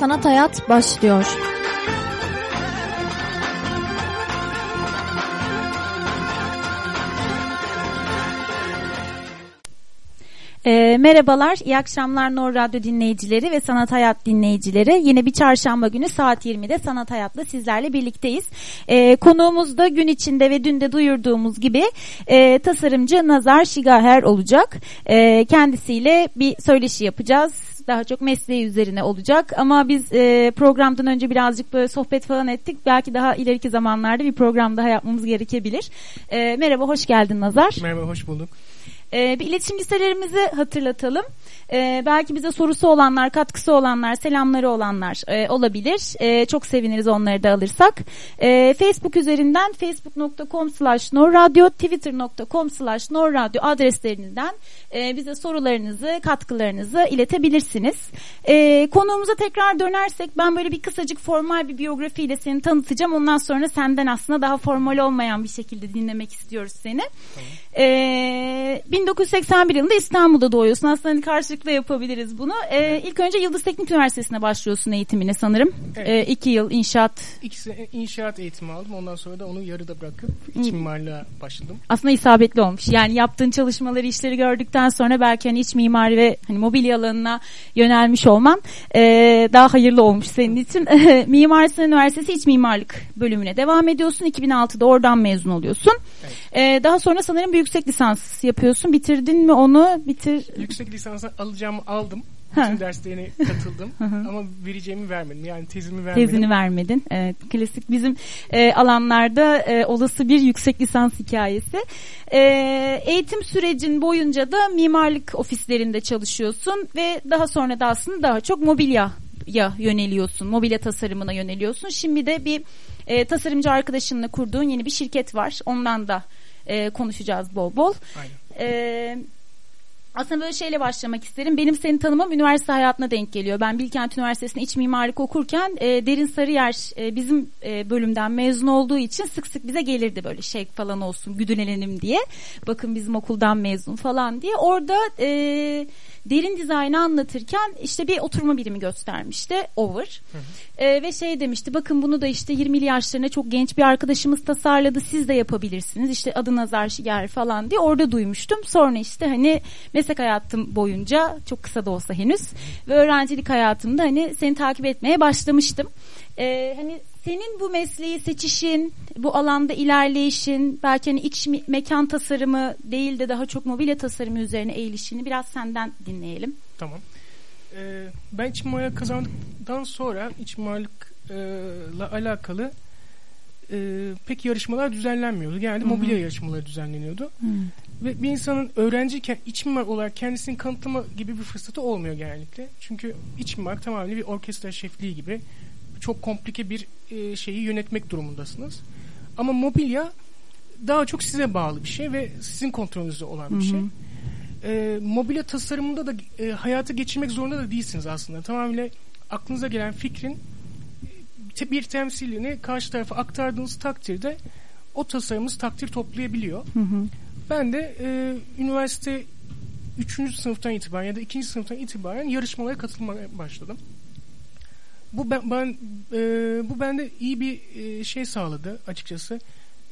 Sanat Hayat başlıyor. E, merhabalar, iyi akşamlar Nor Radyo dinleyicileri ve Sanat Hayat dinleyicileri. Yine bir çarşamba günü saat 20'de Sanat Hayat'la sizlerle birlikteyiz. E, konuğumuz da gün içinde ve dün de duyurduğumuz gibi e, tasarımcı Nazar Şigaher olacak. E, kendisiyle bir söyleşi yapacağız daha çok mesleği üzerine olacak. Ama biz e, programdan önce birazcık böyle sohbet falan ettik. Belki daha ileriki zamanlarda bir program daha yapmamız gerekebilir. E, merhaba, hoş geldin Nazar. Merhaba, hoş bulduk. Ee, bir iletişim listelerimizi hatırlatalım. Ee, belki bize sorusu olanlar, katkısı olanlar, selamları olanlar e, olabilir. E, çok seviniriz onları da alırsak. E, Facebook üzerinden facebook.com slash norradio, twitter.com slash norradio adreslerinden e, bize sorularınızı, katkılarınızı iletebilirsiniz. E, konuğumuza tekrar dönersek ben böyle bir kısacık formal bir biyografiyle seni tanıtacağım. Ondan sonra senden aslında daha formal olmayan bir şekilde dinlemek istiyoruz seni. Tamam. E, 1981 yılında İstanbul'da doğuyorsun. Aslında hani karşılıklı yapabiliriz bunu. E, ilk önce Yıldız Teknik Üniversitesi'ne başlıyorsun eğitimine sanırım. Evet. E, iki yıl inşaat. İkisi inşaat eğitimi aldım. Ondan sonra da onu yarıda bırakıp iç mimarlığa başladım. Aslında isabetli olmuş. Yani yaptığın çalışmaları, işleri gördükten sonra belki hani iç mimari ve hani mobilya alanına yönelmiş olman e, daha hayırlı olmuş senin için. Mimar Sinan Üniversitesi İç Mimarlık bölümüne devam ediyorsun. 2006'da oradan mezun oluyorsun. Evet. E, daha sonra sanırım bir yüksek lisans yapıyorsun. Bitirdin mi onu? Bitir. Yüksek lisansı alacağımı aldım. Bütün derslerine katıldım ama vereceğimi vermedim. Yani tezimi vermedim. Tezini vermedin. Evet, klasik bizim e, alanlarda e, olası bir yüksek lisans hikayesi. E, eğitim sürecin boyunca da mimarlık ofislerinde çalışıyorsun ve daha sonra da aslında daha çok mobilya ya yöneliyorsun. Mobilya tasarımına yöneliyorsun. Şimdi de bir e, tasarımcı arkadaşınla kurduğun yeni bir şirket var. Ondan da e, konuşacağız bol bol. Aynen. E, aslında böyle şeyle başlamak isterim. Benim seni tanımam üniversite hayatına denk geliyor. Ben Bilkent Üniversitesi'nde iç mimarlık okurken e, Derin Sarıyer e, bizim e, bölümden mezun olduğu için sık sık bize gelirdi böyle şey falan olsun güdülenelim diye. Bakın bizim okuldan mezun falan diye. Orada e, derin dizaynı anlatırken işte bir oturma birimi göstermişti. Over. Hı hı. E, ve şey demişti bakın bunu da işte 20'li yaşlarında çok genç bir arkadaşımız tasarladı. Siz de yapabilirsiniz. İşte adı Nazar Şiger falan diye orada duymuştum. Sonra işte hani meslek hayatım boyunca çok kısa da olsa henüz ve öğrencilik hayatımda hani seni takip etmeye başlamıştım. Ee, hani senin bu mesleği seçişin, bu alanda ilerleyişin, belki hani iç mekan tasarımı değil de daha çok mobilya tasarımı üzerine eğilişini biraz senden dinleyelim. Tamam. Ee, ben iç mimarlık kazandıktan sonra iç mimarlıkla alakalı e, pek yarışmalar düzenlenmiyordu. Genelde Hı-hı. mobilya yarışmaları düzenleniyordu. Hı. Ve bir insanın öğrenciyken iç mimar olarak kendisini kanıtlama gibi bir fırsatı olmuyor genellikle. Çünkü iç mimar tamamen bir orkestra şefliği gibi çok komplike bir e, şeyi yönetmek durumundasınız. Ama mobilya daha çok size bağlı bir şey ve sizin kontrolünüzde olan bir şey. E, mobilya tasarımında da e, hayata geçirmek zorunda da değilsiniz aslında. Tamamen aklınıza gelen fikrin te, bir temsilini karşı tarafa aktardığınız takdirde o tasarımınız takdir toplayabiliyor. Hı hı. Ben de e, üniversite 3. sınıftan itibaren ya da 2. sınıftan itibaren yarışmalara katılmaya başladım bu ben, ben e, bu bende iyi bir e, şey sağladı açıkçası.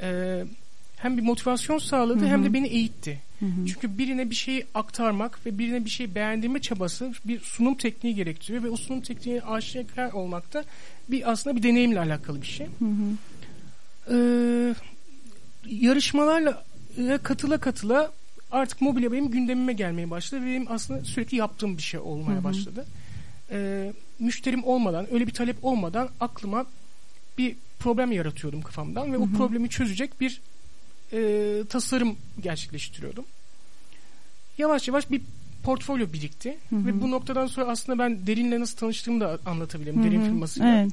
E, hem bir motivasyon sağladı Hı-hı. hem de beni eğitti. Hı-hı. Çünkü birine bir şeyi aktarmak ve birine bir şey beğendirme çabası bir sunum tekniği gerektiriyor ve o sunum tekniğine aşikar olmak da bir aslında bir deneyimle alakalı bir şey. Ee, yarışmalarla katıla katıla artık mobilya benim gündemime gelmeye başladı ve benim aslında sürekli yaptığım bir şey olmaya Hı-hı. başladı. Ee, müşterim olmadan, öyle bir talep olmadan aklıma bir problem yaratıyordum kafamdan ve o problemi çözecek bir e, tasarım gerçekleştiriyordum. Yavaş yavaş bir portfolyo birikti hı hı. ve bu noktadan sonra aslında ben Derin'le nasıl tanıştığımı da anlatabilirim. Hı hı. Derin firmasıyla. Evet.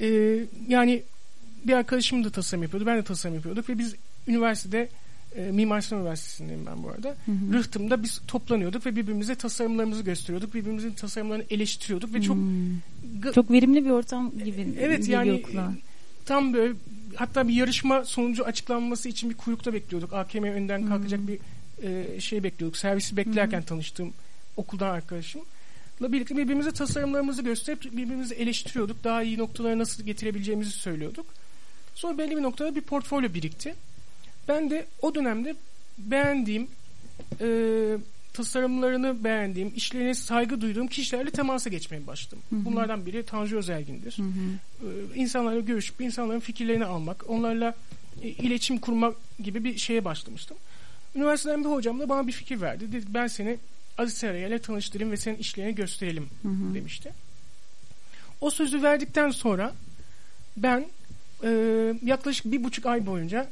Ee, yani bir arkadaşım da tasarım yapıyordu. Ben de tasarım yapıyorduk ve biz üniversitede e, Mimar Sinan Üniversitesi'ndeyim ben bu arada. Hı hı. Rıhtım'da biz toplanıyorduk ve birbirimize tasarımlarımızı gösteriyorduk. Birbirimizin tasarımlarını eleştiriyorduk ve çok hmm. çok verimli bir ortam gibi. Evet yani tam böyle hatta bir yarışma sonucu açıklanması için bir kuyrukta bekliyorduk. AKM önden kalkacak hmm. bir e, şey bekliyorduk. Servisi beklerken hmm. tanıştığım okuldan arkadaşım. birlikte birbirimize tasarımlarımızı gösterip birbirimizi eleştiriyorduk. Daha iyi noktalara nasıl getirebileceğimizi söylüyorduk. Sonra belli bir noktada bir portfolyo birikti. Ben de o dönemde beğendiğim e, tasarımlarını beğendiğim, işlerine saygı duyduğum kişilerle temasa geçmeye başladım. Hı hı. Bunlardan biri Tanju Özelgin'dir. Hı hı. Ee, insanlarla görüşüp insanların fikirlerini almak, onlarla e, iletişim kurmak gibi bir şeye başlamıştım. Üniversiteden bir hocam da bana bir fikir verdi. Dedi, ben seni Aziz Seraya ile tanıştırayım ve senin işlerini gösterelim hı hı. demişti. O sözü verdikten sonra ben e, yaklaşık bir buçuk ay boyunca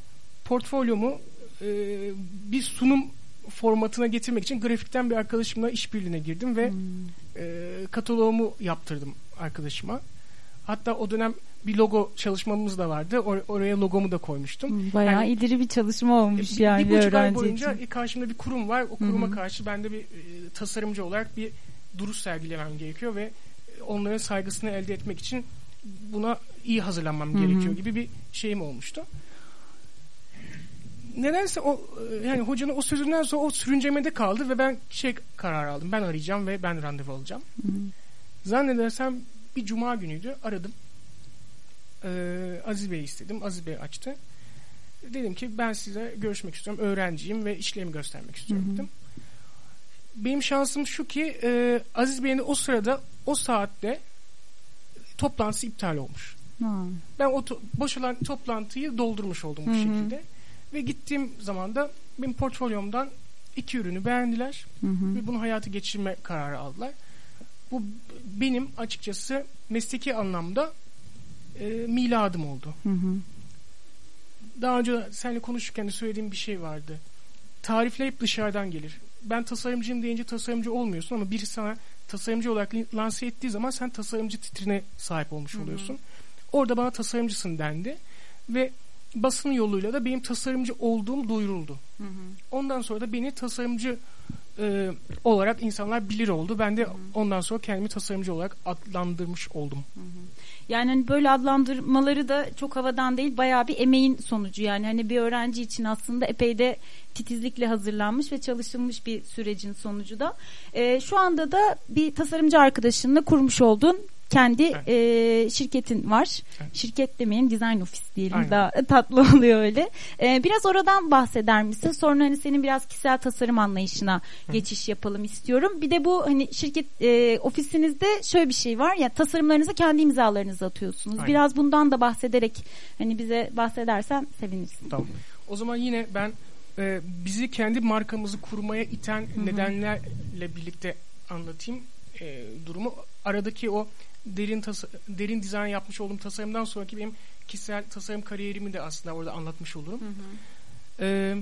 portfolyomu e, bir sunum formatına getirmek için grafikten bir arkadaşımla işbirliğine girdim ve hmm. e, kataloğumu yaptırdım arkadaşıma. Hatta o dönem bir logo çalışmamız da vardı. Or- oraya logomu da koymuştum. Hmm, bayağı yani, idiri bir çalışma olmuş bir, yani bir, bir buçuk ay boyunca için. karşımda bir kurum var. O kuruma hmm. karşı ben de bir e, tasarımcı olarak bir duruş sergilemem gerekiyor ve onların saygısını elde etmek için buna iyi hazırlanmam hmm. gerekiyor gibi bir şeyim olmuştu nedense o yani hocanın o sözünden sonra o sürüncemede kaldı ve ben şey karar aldım. Ben arayacağım ve ben randevu alacağım. Hı hı. Zannedersem bir cuma günüydü. Aradım. Ee, Aziz Bey istedim. Aziz Bey açtı. Dedim ki ben size görüşmek istiyorum. Öğrenciyim ve işlerimi göstermek istiyorum hı hı. dedim. Benim şansım şu ki e, Aziz Bey'in o sırada o saatte toplantısı iptal olmuş. Hı. Ben o to- boş olan toplantıyı doldurmuş oldum bu hı hı. şekilde. Ve gittiğim zaman da benim portfolyomdan iki ürünü beğendiler hı hı. ve bunu hayatı geçirme kararı aldılar. Bu benim açıkçası mesleki anlamda e, miladım oldu. Hı hı. Daha önce seninle konuşurken de söylediğim bir şey vardı. Tarifler hep dışarıdan gelir. Ben tasarımcıyım deyince tasarımcı olmuyorsun ama biri sana tasarımcı olarak lanse ettiği zaman sen tasarımcı titrine sahip olmuş oluyorsun. Hı hı. Orada bana tasarımcısın dendi ve basın yoluyla da benim tasarımcı olduğum duyuruldu. Hı hı. Ondan sonra da beni tasarımcı e, olarak insanlar bilir oldu. Ben de hı hı. ondan sonra kendimi tasarımcı olarak adlandırmış oldum. Hı hı. Yani hani böyle adlandırmaları da çok havadan değil bayağı bir emeğin sonucu yani hani bir öğrenci için aslında epey de titizlikle hazırlanmış ve çalışılmış bir sürecin sonucu da. E, şu anda da bir tasarımcı arkadaşınla kurmuş olduğun kendi e, şirketin var. Evet. Şirket demeyin design ofis diyelim Aynen. daha tatlı oluyor öyle. E, biraz oradan bahseder misin? Sonra hani senin biraz kişisel tasarım anlayışına Hı. geçiş yapalım istiyorum. Bir de bu hani şirket e, ofisinizde şöyle bir şey var ya tasarımlarınızı kendi imzalarınızı atıyorsunuz. Aynen. Biraz bundan da bahsederek hani bize bahsedersen sevinirsin. Tamam. O zaman yine ben e, bizi kendi markamızı kurmaya iten Hı-hı. nedenlerle birlikte anlatayım e, durumu. Aradaki o derin tas derin dizayn yapmış olduğum tasarımdan sonraki benim kişisel tasarım kariyerimi de aslında orada anlatmış olurum. Hı hı. Ee,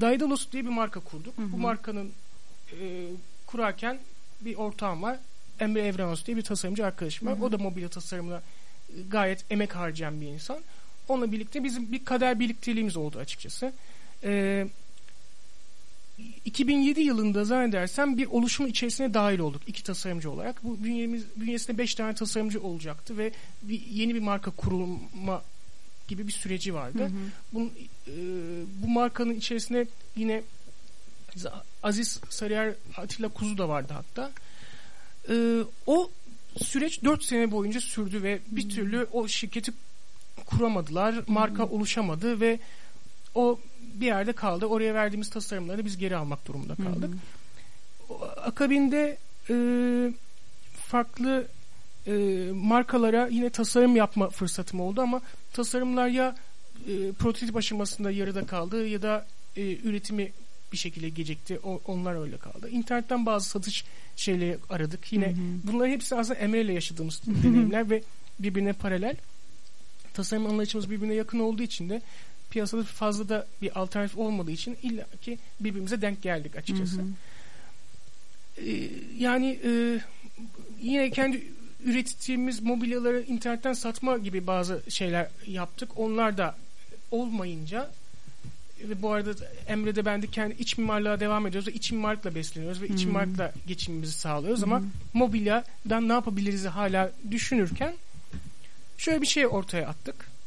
Daidalos diye bir marka kurduk. Hı hı. Bu markanın e, kurarken bir ortağım var. Emre Evrenos diye bir tasarımcı arkadaşım var. Hı hı. O da mobilya tasarımına gayet emek harcayan bir insan. Onunla birlikte bizim bir kader birlikteliğimiz oldu açıkçası. Ee, 2007 yılında zannedersem bir oluşumun içerisine dahil olduk iki tasarımcı olarak. Bu bünyemiz, bünyesinde beş tane tasarımcı olacaktı ve bir, yeni bir marka kurulma gibi bir süreci vardı. Hı hı. Bunun, e, bu markanın içerisinde yine Aziz Sarıyer Atilla Kuzu da vardı hatta. E, o süreç dört sene boyunca sürdü ve bir hı. türlü o şirketi kuramadılar. Marka hı. oluşamadı ve o bir yerde kaldı. Oraya verdiğimiz tasarımları biz geri almak durumunda kaldık. Hı hı. Akabinde e, farklı e, markalara yine tasarım yapma fırsatım oldu ama tasarımlar ya e, prototip aşamasında yarıda kaldı ya da e, üretimi bir şekilde gecikti. O, onlar öyle kaldı. İnternetten bazı satış şeyleri aradık. Yine hı hı. bunların hepsi aslında Emre ile yaşadığımız deneyimler ve birbirine paralel. Tasarım anlayışımız birbirine yakın olduğu için de piyasada fazla da bir alternatif olmadığı için illa ki birbirimize denk geldik açıkçası. Hı hı. Ee, yani e, yine kendi ürettiğimiz mobilyaları internetten satma gibi bazı şeyler yaptık. Onlar da olmayınca ve bu arada Emre'de ben de kendi iç mimarlığa devam ediyoruz ve iç mimarlıkla besleniyoruz ve iç mimarlıkla geçimimizi sağlıyoruz hmm. ama mobilyadan ne yapabiliriz hala düşünürken şöyle bir şey ortaya attık.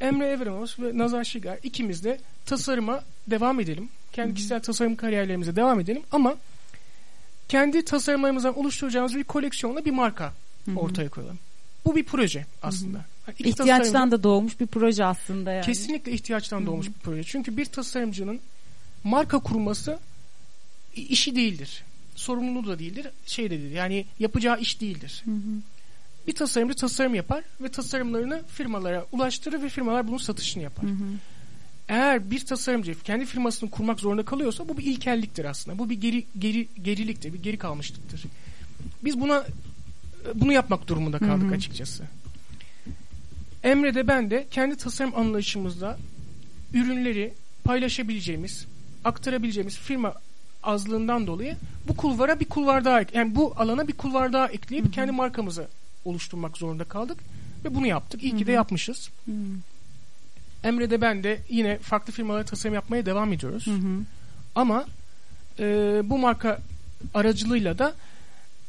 Emre Evremos ve Nazar Şigar ikimiz de tasarıma devam edelim. Kendi kişisel tasarım kariyerlerimize devam edelim ama kendi tasarımlarımızdan oluşturacağımız bir koleksiyonla bir marka ortaya koyalım. Bu bir proje aslında. Yani İhtiyaçtan tasarımcı- da doğmuş bir proje aslında yani. Kesinlikle ihtiyaçtan doğmuş bir proje. Çünkü bir tasarımcının marka kurması işi değildir. Sorumluluğu da değildir. Şey de değildir. Yani yapacağı iş değildir. Hı hı. Bir tasarımcı tasarım yapar ve tasarımlarını firmalara ulaştırır ve firmalar bunun satışını yapar. Hı hı. Eğer bir tasarımcı kendi firmasını kurmak zorunda kalıyorsa bu bir ilkelliktir aslında. Bu bir geri geri geriliktir, bir geri kalmışlıktır. Biz buna bunu yapmak durumunda kaldık Hı hı. açıkçası. Emre de ben de kendi tasarım anlayışımızda ürünleri paylaşabileceğimiz, aktarabileceğimiz firma azlığından dolayı bu kulvara bir kulvar daha ek- yani bu alana bir kulvar daha ekleyip Hı hı. kendi markamızı oluşturmak zorunda kaldık ve bunu yaptık. İyi ki Hı de yapmışız. Hı Emre de ben de yine farklı firmalara tasarım yapmaya devam ediyoruz. hı. hı. Ama e, bu marka aracılığıyla da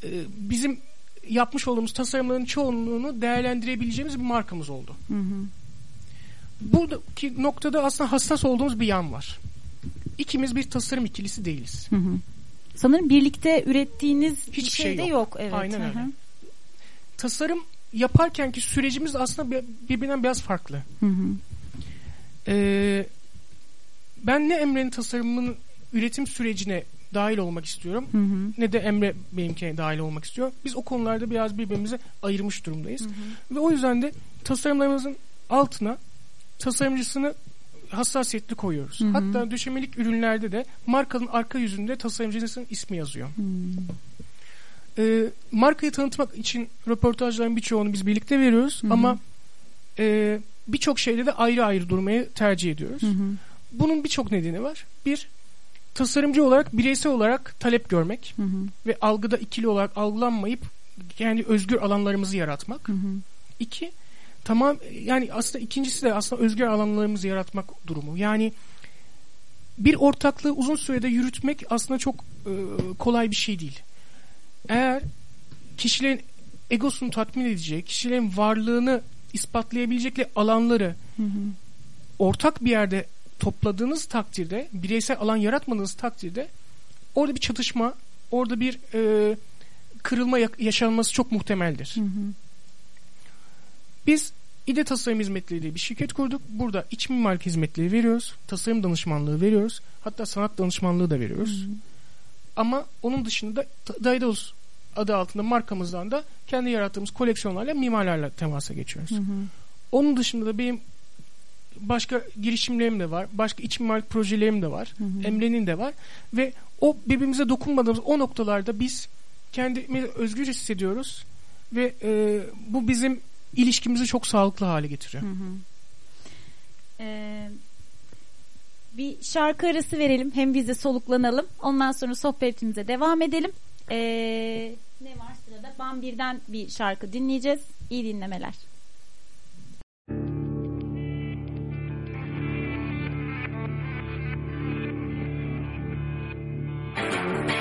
e, bizim yapmış olduğumuz tasarımların çoğunluğunu değerlendirebileceğimiz bir markamız oldu. Hı hı. Buradaki noktada aslında hassas olduğumuz bir yan var. İkimiz bir tasarım ikilisi değiliz. Hı hı. Sanırım birlikte ürettiğiniz bir Hiçbir şey, şey de yok. yok. Evet. Aynen Hı hı. öyle. Tasarım yaparkenki sürecimiz aslında bir- birbirinden biraz farklı. Hı hı. Ee, ben ne Emre'nin tasarımının üretim sürecine dahil olmak istiyorum Hı hı. ne de Emre benimkine dahil olmak istiyor. Biz o konularda biraz birbirimize ayırmış durumdayız. Hı hı. Ve o yüzden de tasarımlarımızın altına tasarımcısını hassasiyetli koyuyoruz. Hı hı. Hatta döşemelik ürünlerde de markanın arka yüzünde tasarımcısının ismi yazıyor. Hı. Ee, markayı tanıtmak için röportajların birçoğunu biz birlikte veriyoruz Hı hı. ama e, birçok şeyde de ayrı ayrı durmayı tercih ediyoruz. Hı hı. Bunun birçok nedeni var. Bir, tasarımcı olarak bireysel olarak talep görmek Hı hı. ve algıda ikili olarak algılanmayıp kendi özgür alanlarımızı yaratmak. Hı hı. İki, tamam yani aslında ikincisi de aslında özgür alanlarımızı yaratmak durumu. Yani bir ortaklığı uzun sürede yürütmek aslında çok e, kolay bir şey değil. Eğer kişilerin egosunu tatmin edecek, kişilerin varlığını ispatlayabilecekleri alanları Hı hı. ortak bir yerde topladığınız takdirde, bireysel alan yaratmadığınız takdirde orada bir çatışma, orada bir e, kırılma ya- yaşanması çok muhtemeldir. Hı hı. Biz İde Tasarım Hizmetleri diye bir şirket kurduk. Burada iç mimarlık hizmetleri veriyoruz. Tasarım danışmanlığı veriyoruz. Hatta sanat danışmanlığı da veriyoruz. Ama onun dışında da Ta- Daedalus adı altında markamızdan da kendi yarattığımız koleksiyonlarla mimarlarla temasa geçiyoruz. Hı hı. Onun dışında da benim başka girişimlerim de var. Başka iç mimarlık projelerim de var. Hı hı. Emre'nin de var. Ve o birbirimize dokunmadığımız o noktalarda biz kendimizi özgür hissediyoruz. Ve e, bu bizim ilişkimizi çok sağlıklı hale getiriyor. Hı hı. Ee, bir şarkı arası verelim. Hem biz de soluklanalım. Ondan sonra sohbetimize devam edelim. Ee, ne var sırada? Ben birden bir şarkı dinleyeceğiz. İyi dinlemeler. Thank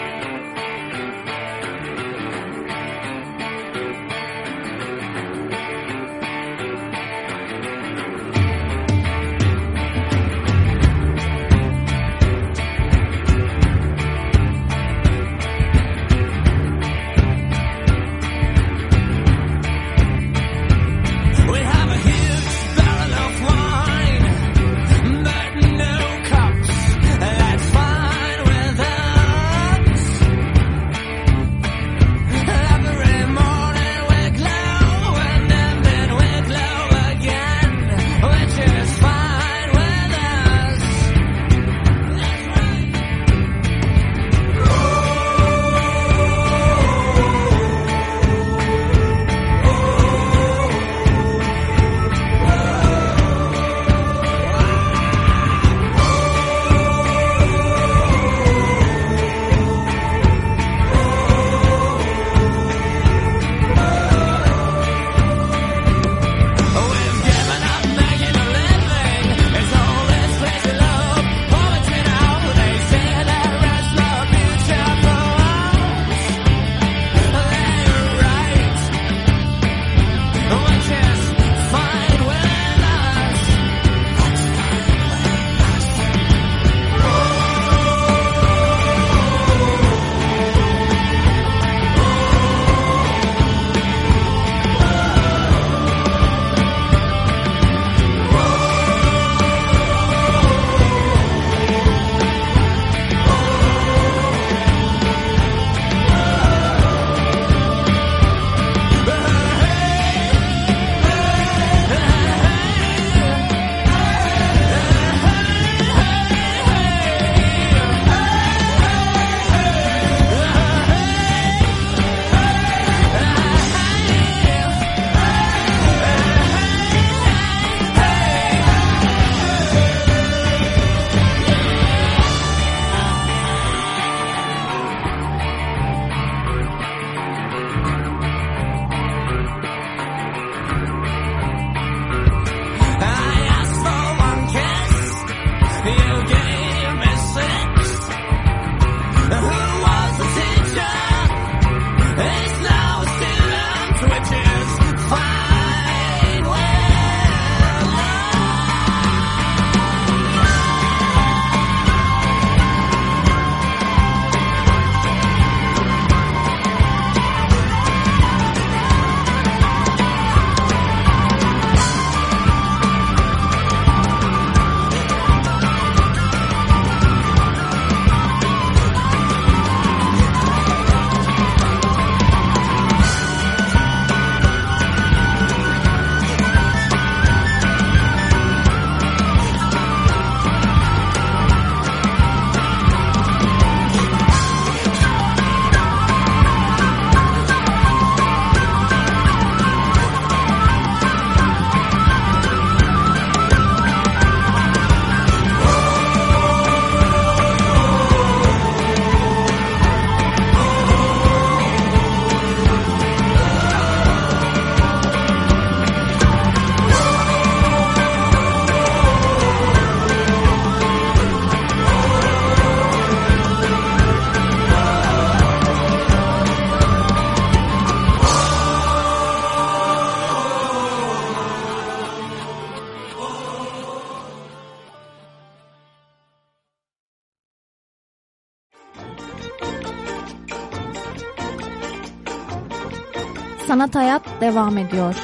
Sanat Hayat devam ediyor.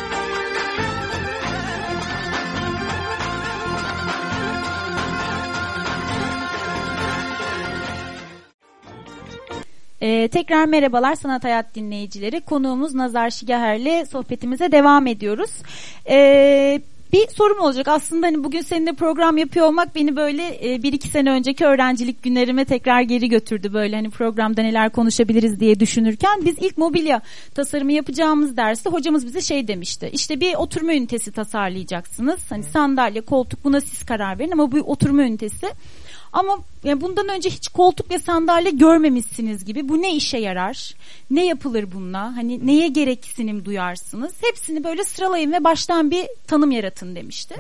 Ee, tekrar merhabalar Sanat Hayat dinleyicileri. Konuğumuz Nazar Şigaher'le sohbetimize devam ediyoruz. Ee, bir sorum olacak. Aslında hani bugün seninle program yapıyor olmak beni böyle e, bir iki sene önceki öğrencilik günlerime tekrar geri götürdü. Böyle hani programda neler konuşabiliriz diye düşünürken biz ilk mobilya tasarımı yapacağımız derste hocamız bize şey demişti. İşte bir oturma ünitesi tasarlayacaksınız. Hani sandalye, koltuk buna siz karar verin ama bu oturma ünitesi ama yani bundan önce hiç koltuk ve sandalye görmemişsiniz gibi. Bu ne işe yarar? Ne yapılır bununla? Hani neye gereksinim duyarsınız? Hepsini böyle sıralayın ve baştan bir tanım yaratın demişti.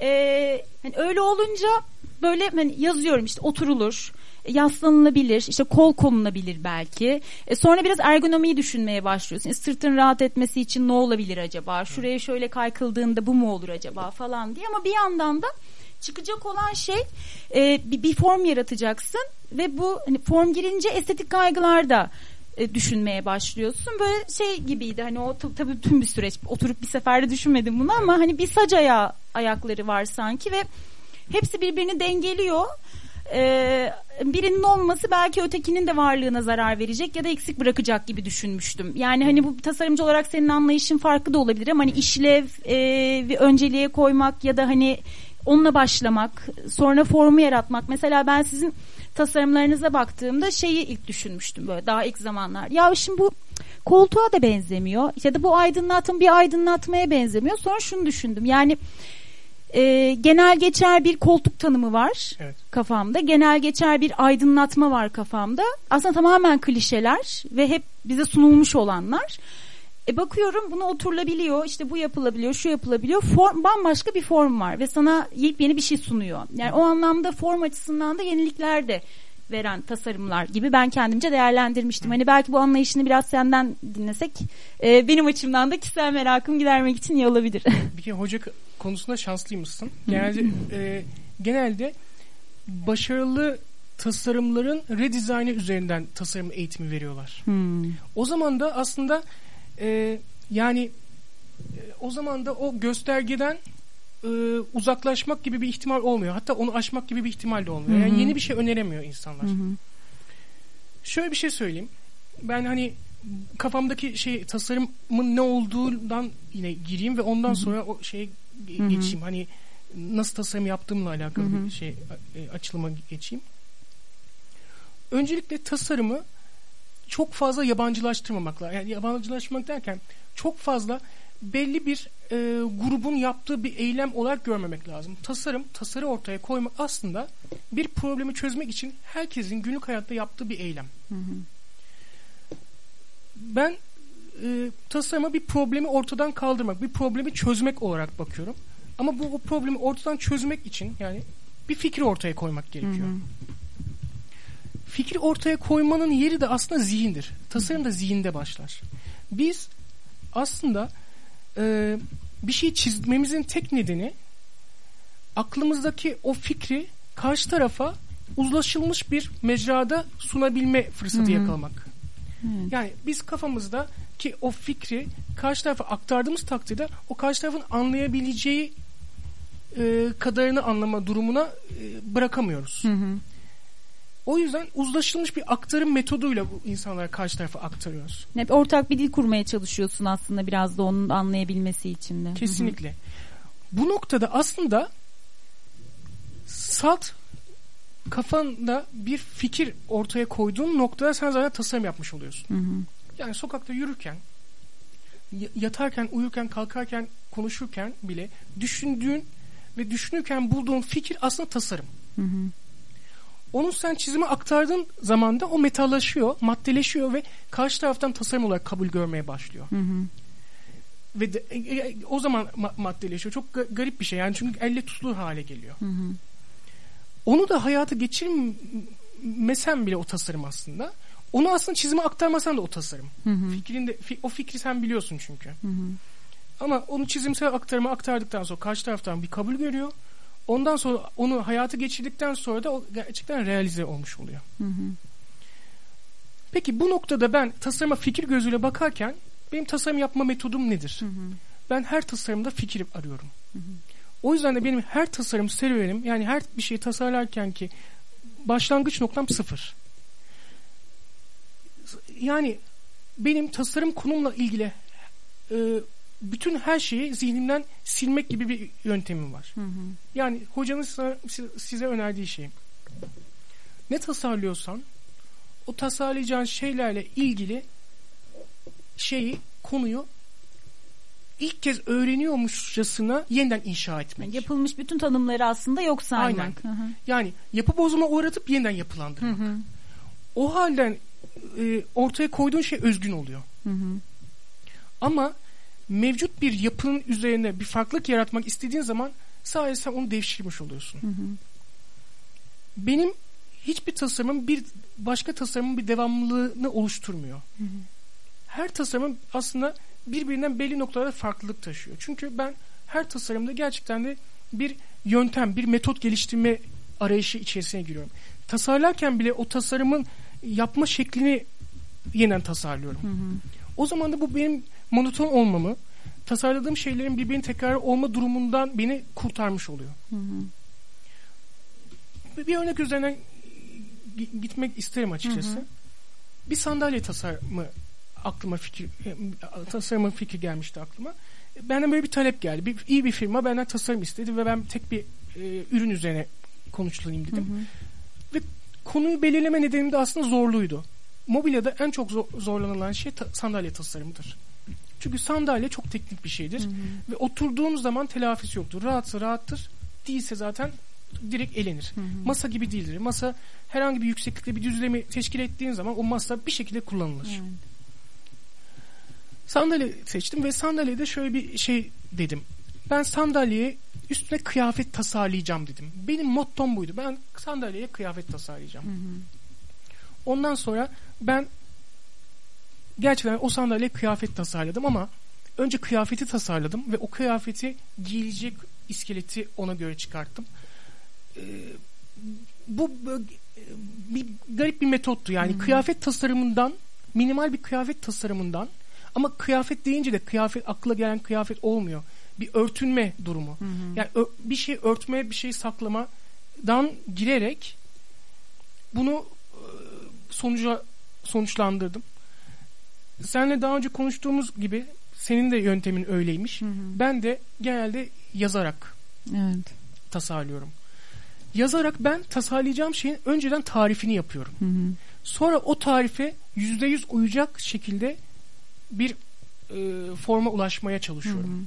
Ee, hani öyle olunca böyle hani yazıyorum işte oturulur yaslanılabilir, işte kol konulabilir belki. E sonra biraz ergonomiyi düşünmeye başlıyorsun. E sırtın rahat etmesi için ne olabilir acaba? Şuraya şöyle kaykıldığında bu mu olur acaba falan diye. Ama bir yandan da çıkacak olan şey e, bir, bir form yaratacaksın ve bu hani form girince estetik kaygılar da e, düşünmeye başlıyorsun. Böyle şey gibiydi hani o tabii tüm bir süreç oturup bir seferde düşünmedim bunu ama hani bir sac ayağı ayakları var sanki ve hepsi birbirini dengeliyor. Ee, birinin olması belki ötekinin de varlığına zarar verecek ya da eksik bırakacak gibi düşünmüştüm. Yani hani bu tasarımcı olarak senin anlayışın farklı da olabilir ama hani işlev e, önceliğe koymak ya da hani onunla başlamak, sonra formu yaratmak. Mesela ben sizin tasarımlarınıza baktığımda şeyi ilk düşünmüştüm böyle daha ilk zamanlar. Ya şimdi bu koltuğa da benzemiyor ya da bu aydınlatım bir aydınlatmaya benzemiyor. Sonra şunu düşündüm yani e, genel geçer bir koltuk tanımı var evet. kafamda. Genel geçer bir aydınlatma var kafamda. Aslında tamamen klişeler ve hep bize sunulmuş olanlar. E bakıyorum buna oturulabiliyor, işte bu yapılabiliyor, şu yapılabiliyor. Form, bambaşka bir form var ve sana yeni bir şey sunuyor. Yani o anlamda form açısından da yenilikler de veren tasarımlar gibi ben kendimce değerlendirmiştim. Hani belki bu anlayışını biraz senden dinlesek e, benim açımdan da kişisel merakım gidermek için iyi olabilir. Bir kere hoca konusunda şanslıymışsın. Genelde e, genelde başarılı tasarımların redesign'i üzerinden tasarım eğitimi veriyorlar. Hmm. O zaman da aslında e, yani e, o zaman da o göstergeden e, uzaklaşmak gibi bir ihtimal olmuyor. Hatta onu aşmak gibi bir ihtimal de olmuyor. Yani yeni bir şey öneremiyor insanlar. Hı hı. Şöyle bir şey söyleyeyim. Ben hani kafamdaki şey tasarımın ne olduğundan yine gireyim ve ondan Hı-hı. sonra o şeye Hı-hı. geçeyim. Hani nasıl tasarım yaptığımla alakalı Hı-hı. bir şey e, açılıma geçeyim. Öncelikle tasarımı çok fazla yabancılaştırmamakla yani yabancılaşmak derken çok fazla belli bir e, grubun yaptığı bir eylem olarak görmemek lazım. Tasarım, tasarı ortaya koymak aslında bir problemi çözmek için herkesin günlük hayatta yaptığı bir eylem. Hı hı. Ben e, tasarıma bir problemi ortadan kaldırmak, bir problemi çözmek olarak bakıyorum. Ama bu, bu problemi ortadan çözmek için yani bir fikri ortaya koymak gerekiyor. Hı hı fikri ortaya koymanın yeri de aslında zihindir. Tasarım da zihinde başlar. Biz aslında e, bir şey çizmemizin tek nedeni aklımızdaki o fikri karşı tarafa uzlaşılmış bir mecrada sunabilme fırsatı Hı-hı. yakalamak. Hı. Yani biz kafamızda ki o fikri karşı tarafa aktardığımız takdirde o karşı tarafın anlayabileceği e, kadarını anlama durumuna e, bırakamıyoruz. Hı hı. O yüzden uzlaşılmış bir aktarım metoduyla bu insanlara karşı tarafa aktarıyoruz. Hep ortak bir dil kurmaya çalışıyorsun aslında biraz da onun anlayabilmesi için de. Kesinlikle. Bu noktada aslında salt kafanda bir fikir ortaya koyduğun noktada sen zaten tasarım yapmış oluyorsun. Hı hı. Yani sokakta yürürken, yatarken, uyurken, kalkarken, konuşurken bile düşündüğün ve düşünürken bulduğun fikir aslında tasarım. Hı hı. Onu sen çizime aktardığın zaman da o metallaşıyor, maddeleşiyor ve karşı taraftan tasarım olarak kabul görmeye başlıyor. Hı hı. Ve de, e, e, o zaman ma- maddeleşiyor. Çok ga- garip bir şey yani çünkü elle tutulur hale geliyor. Hı hı. Onu da hayata geçirmesen bile o tasarım aslında. Onu aslında çizime aktarmasan da o tasarım. Hı hı. Fikrinde, fi, o fikri sen biliyorsun çünkü. Hı hı. Ama onu çizimsel aktarıma aktardıktan sonra karşı taraftan bir kabul görüyor Ondan sonra onu hayatı geçirdikten sonra da o gerçekten realize olmuş oluyor. Hı hı. Peki bu noktada ben tasarıma fikir gözüyle bakarken benim tasarım yapma metodum nedir? Hı hı. Ben her tasarımda fikir arıyorum. Hı hı. O yüzden de benim her tasarım serüvenim yani her bir şeyi tasarlarken ki başlangıç noktam sıfır. Yani benim tasarım konumla ilgili e, bütün her şeyi zihnimden silmek gibi bir yöntemim var. Hı hı. Yani hocanın size, size önerdiği şey. Ne tasarlıyorsan o tasarlayacağın şeylerle ilgili şeyi, konuyu ilk kez öğreniyormuşçasına yeniden inşa etmek. yapılmış bütün tanımları aslında yok saymak. Aynen. Hı hı. Yani yapı bozuma uğratıp yeniden yapılandırmak. Hı hı. O halden e, ortaya koyduğun şey özgün oluyor. Hı hı. Ama mevcut bir yapının üzerine bir farklılık yaratmak istediğin zaman sadece sen onu devşirmiş oluyorsun. Hı hı. Benim hiçbir tasarımın bir başka tasarımın bir devamlılığını oluşturmuyor. Hı hı. Her tasarımın aslında birbirinden belli noktalarda farklılık taşıyor. Çünkü ben her tasarımda gerçekten de bir yöntem, bir metot geliştirme arayışı içerisine giriyorum. Tasarlarken bile o tasarımın yapma şeklini yeniden tasarlıyorum. Hı hı. O zaman da bu benim monoton olmamı, tasarladığım şeylerin birbirini tekrar olma durumundan beni kurtarmış oluyor. Hı hı. Bir örnek üzerinden gitmek isterim açıkçası. Hı hı. Bir sandalye tasarımı aklıma fikir e, tasarımın fikri gelmişti aklıma. Benden böyle bir talep geldi. Bir, iyi bir firma benden tasarım istedi ve ben tek bir e, ürün üzerine konuşlayayım dedim. Hı hı. Ve konuyu belirleme nedenim de aslında zorluydu. Mobilyada en çok zor, zorlanılan şey ta, sandalye tasarımıdır. Çünkü sandalye çok teknik bir şeydir. Hı hı. Ve oturduğunuz zaman telafisi yoktur. Rahatsa rahattır. Değilse zaten direkt elenir. Hı hı. Masa gibi değildir. Masa herhangi bir yükseklikte bir düzlemi teşkil ettiğin zaman o masa bir şekilde kullanılır. Evet. Sandalye seçtim ve sandalyede şöyle bir şey dedim. Ben sandalyeye üstüne kıyafet tasarlayacağım dedim. Benim mottom buydu. Ben sandalyeye kıyafet tasarlayacağım. Hı hı. Ondan sonra ben gerçekten o sandalyeye kıyafet tasarladım ama önce kıyafeti tasarladım ve o kıyafeti giyilecek iskeleti ona göre çıkarttım. Ee, bu bir garip bir metottu. Yani hmm. kıyafet tasarımından minimal bir kıyafet tasarımından ama kıyafet deyince de kıyafet akla gelen kıyafet olmuyor. Bir örtünme durumu. Hı hı. Yani bir şey örtme, bir şey saklamadan girerek bunu sonuca sonuçlandırdım. Senle daha önce konuştuğumuz gibi senin de yöntemin öyleymiş. Hı hı. Ben de genelde yazarak evet. tasarlıyorum. Yazarak ben tasarlayacağım şeyin önceden tarifini yapıyorum. Hı hı. Sonra o tarife yüzde yüz uyacak şekilde bir e, forma ulaşmaya çalışıyorum. Hı hı.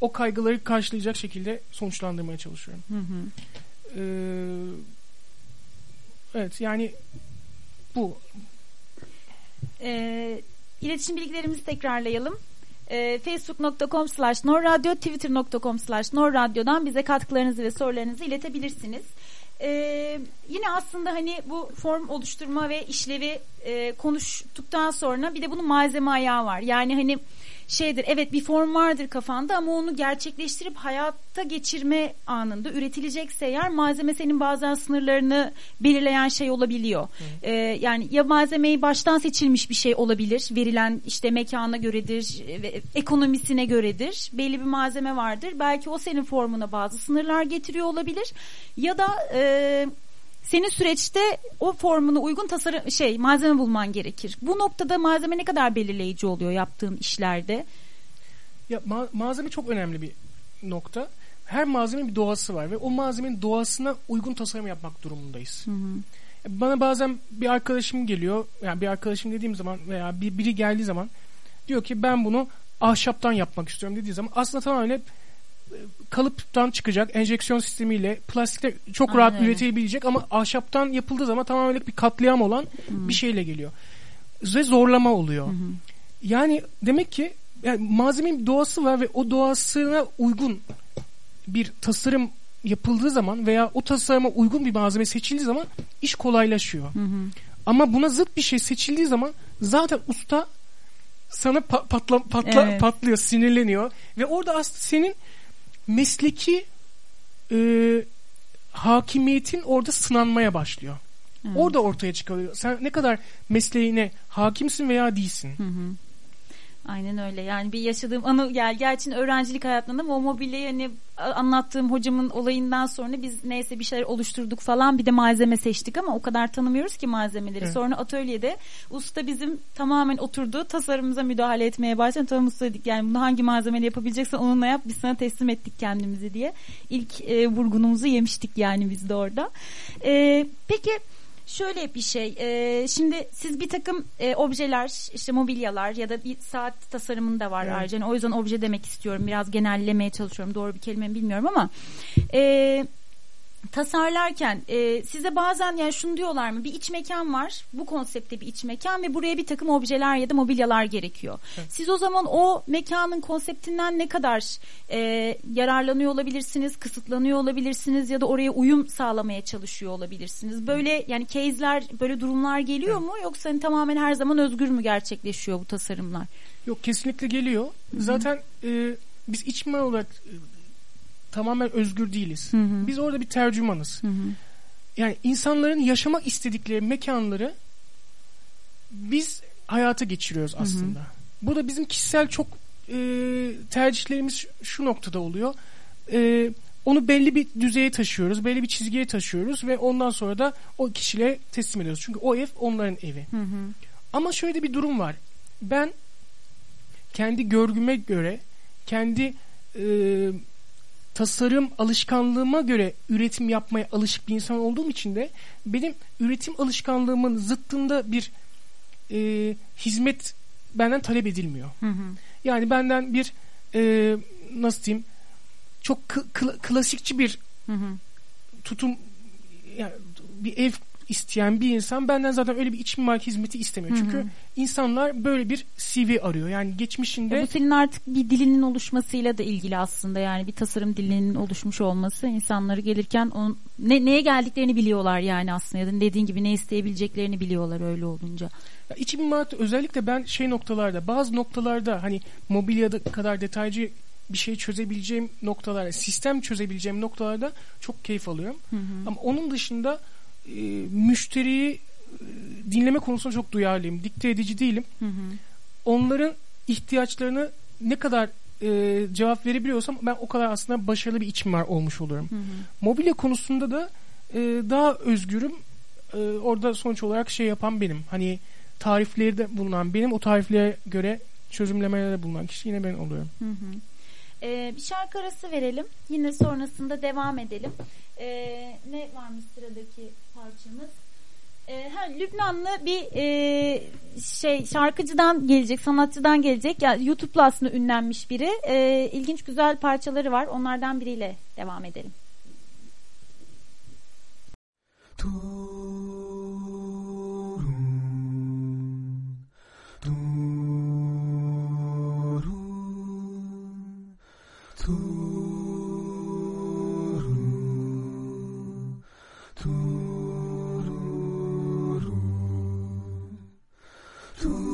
O kaygıları karşılayacak şekilde sonuçlandırmaya çalışıyorum. Hı hı. Ee, evet yani bu. Ee, iletişim bilgilerimizi tekrarlayalım. Ee, Facebook.com slash norradyo, Twitter.com slash norradyo'dan bize katkılarınızı ve sorularınızı iletebilirsiniz. Ee, yine aslında hani bu form oluşturma ve işlevi e, konuştuktan sonra bir de bunun malzeme ayağı var. Yani hani şeydir evet bir form vardır kafanda ama onu gerçekleştirip hayatta geçirme anında üretilecekse eğer malzeme senin bazen sınırlarını belirleyen şey olabiliyor. Ee, yani ya malzemeyi baştan seçilmiş bir şey olabilir. Verilen işte mekana göredir, ve ekonomisine göredir. Belli bir malzeme vardır. Belki o senin formuna bazı sınırlar getiriyor olabilir. Ya da e, senin süreçte o formuna uygun tasarım şey malzeme bulman gerekir. Bu noktada malzeme ne kadar belirleyici oluyor yaptığın işlerde? Ya ma- malzeme çok önemli bir nokta. Her malzemenin bir doğası var ve o malzemenin doğasına uygun tasarım yapmak durumundayız. Hı hı. Bana bazen bir arkadaşım geliyor, yani bir arkadaşım dediğim zaman veya bir biri geldiği zaman diyor ki ben bunu ahşaptan yapmak istiyorum dediği zaman aslında tamamen kalıptan çıkacak enjeksiyon sistemiyle plastikte çok Aynen. rahat üretebilecek ama ahşaptan yapıldığı zaman tamamen bir katliam olan Hı-hı. bir şeyle geliyor. Ve zorlama oluyor. Hı-hı. Yani demek ki yani malzemenin doğası var ve o doğasına uygun bir tasarım yapıldığı zaman veya o tasarıma uygun bir malzeme seçildiği zaman iş kolaylaşıyor. Hı hı. Ama buna zıt bir şey seçildiği zaman zaten usta sana patla, patla, evet. patlıyor, sinirleniyor ve orada aslında senin mesleki e, hakimiyetin orada sınanmaya başlıyor. Evet. Orada ortaya çıkıyor. Sen ne kadar mesleğine hakimsin veya değilsin. Hı hı. Aynen öyle. Yani bir yaşadığım anı gel. Gerçi öğrencilik hayatında ama o mobilyayı hani anlattığım hocamın olayından sonra biz neyse bir şeyler oluşturduk falan bir de malzeme seçtik ama o kadar tanımıyoruz ki malzemeleri. Evet. Sonra atölyede usta bizim tamamen oturdu tasarımımıza müdahale etmeye başladı. Tamam usta dedik yani bunu hangi malzemeyle yapabileceksen onunla yap biz sana teslim ettik kendimizi diye. İlk e, vurgunumuzu yemiştik yani biz de orada. E, peki Şöyle bir şey. E, şimdi siz bir takım e, objeler, işte mobilyalar ya da bir saat tasarımında var evet. ayrıca. Yani o yüzden obje demek istiyorum. Biraz genellemeye çalışıyorum. Doğru bir kelime bilmiyorum ama e, tasarlarken e, size bazen yani şunu diyorlar mı bir iç mekan var bu konsepte bir iç mekan ve buraya bir takım objeler ya da mobilyalar gerekiyor. Evet. Siz o zaman o mekanın konseptinden ne kadar e, yararlanıyor olabilirsiniz, kısıtlanıyor olabilirsiniz ya da oraya uyum sağlamaya çalışıyor olabilirsiniz. Böyle yani case'ler böyle durumlar geliyor evet. mu yoksa hani tamamen her zaman özgür mü gerçekleşiyor bu tasarımlar? Yok kesinlikle geliyor. Hı-hı. Zaten e, biz iç mimar olarak tamamen özgür değiliz. Hı hı. Biz orada bir tercümanız. Hı hı. Yani insanların yaşamak istedikleri mekanları biz hayata geçiriyoruz aslında. Hı hı. Bu da bizim kişisel çok e, tercihlerimiz şu noktada oluyor. E, onu belli bir düzeye taşıyoruz, belli bir çizgiye taşıyoruz ve ondan sonra da o kişiye teslim ediyoruz. Çünkü o ev onların evi. Hı hı. Ama şöyle bir durum var. Ben kendi görgüme göre, kendi e, tasarım alışkanlığıma göre üretim yapmaya alışık bir insan olduğum için de benim üretim alışkanlığımın zıttında bir e, hizmet benden talep edilmiyor. Hı hı. Yani benden bir e, nasıl diyeyim çok kl- klasikçi bir hı hı. tutum yani bir ev isteyen bir insan benden zaten öyle bir iç mimar hizmeti istemiyor. Hı hı. Çünkü insanlar böyle bir CV arıyor. Yani geçmişinde... Ya bu senin artık bir dilinin oluşmasıyla da ilgili aslında. Yani bir tasarım dilinin oluşmuş olması insanları gelirken on, ne, neye geldiklerini biliyorlar yani aslında. Ya da dediğin gibi ne isteyebileceklerini biliyorlar öyle olunca. Ya iç mimarlıkta özellikle ben şey noktalarda bazı noktalarda hani mobilyada kadar detaycı bir şey çözebileceğim noktalarda, sistem çözebileceğim noktalarda çok keyif alıyorum. Hı hı. Ama onun dışında e, müşteriyi e, dinleme konusunda çok duyarlıyım. Dikte edici değilim. Hı hı. Onların ihtiyaçlarını ne kadar e, cevap verebiliyorsam ben o kadar aslında başarılı bir iç mimar olmuş oluyorum. Hı hı. Mobilya konusunda da e, daha özgürüm. E, orada sonuç olarak şey yapan benim. Hani tarifleri de bulunan benim. O tariflere göre çözümlemelerde bulunan kişi yine ben oluyorum. Hı hı. Ee, bir şarkı arası verelim. Yine sonrasında devam edelim. Ee, ne varmış sıradaki parçamız? Ee, ha, Lübnanlı bir e, şey şarkıcıdan gelecek, sanatçıdan gelecek. Yani YouTube'la aslında ünlenmiş biri. Ee, ilginç güzel parçaları var. Onlardan biriyle devam edelim. Turun, Ooh.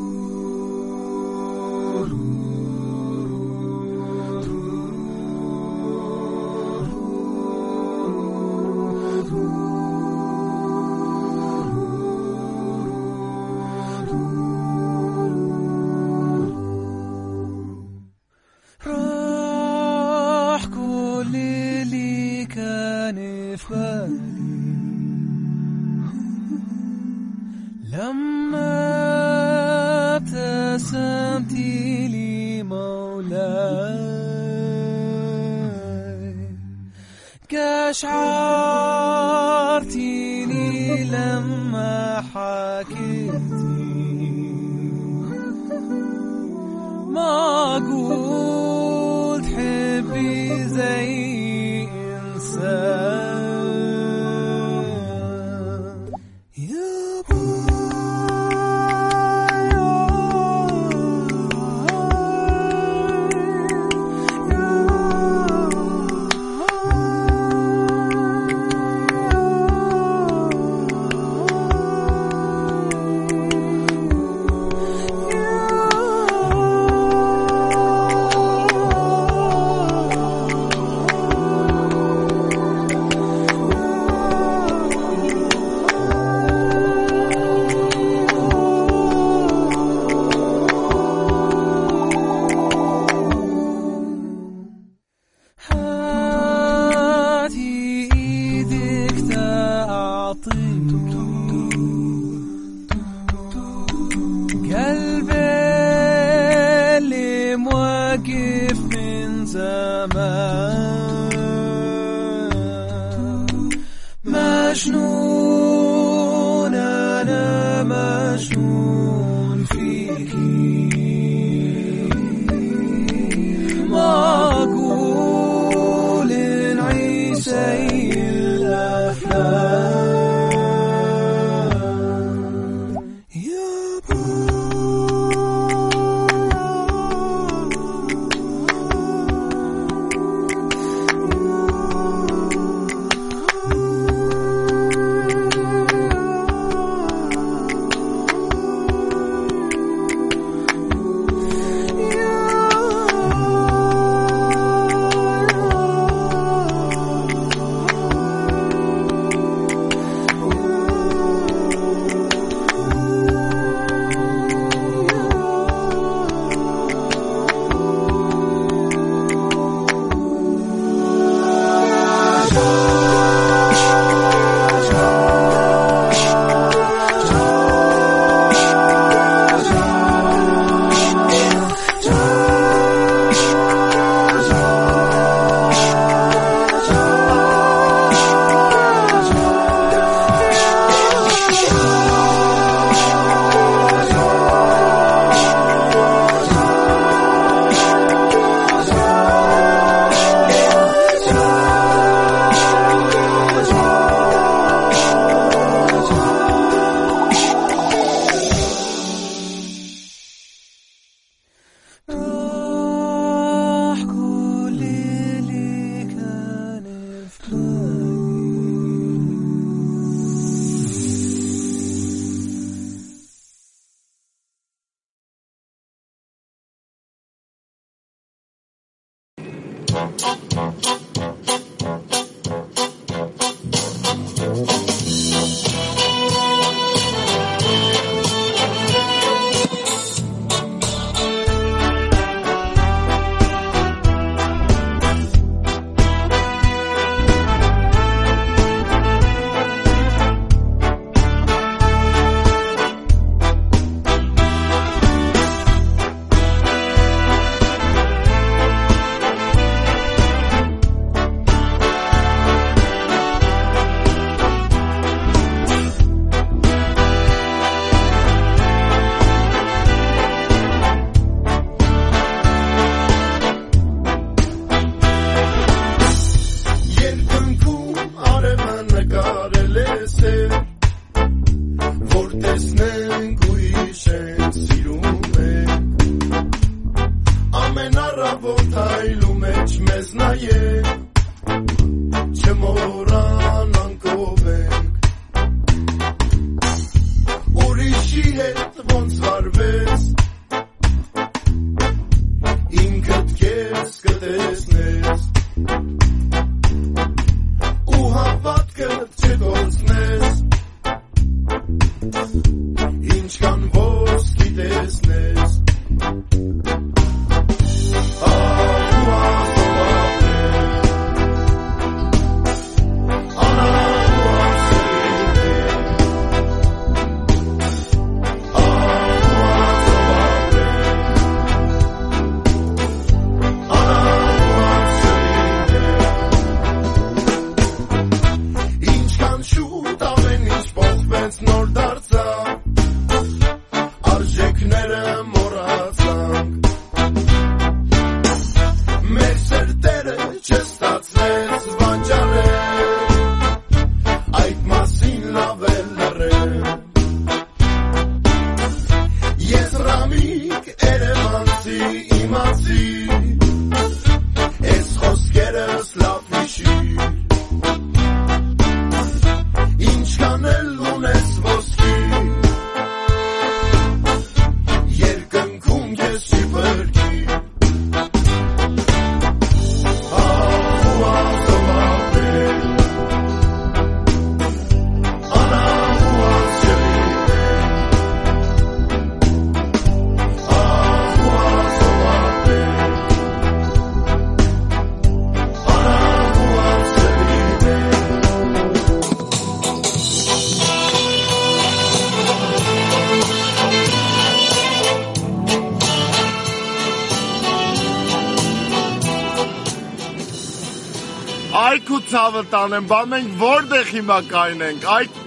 տանեմ, բա մենք որտեղ հիմա կայնենք, այդ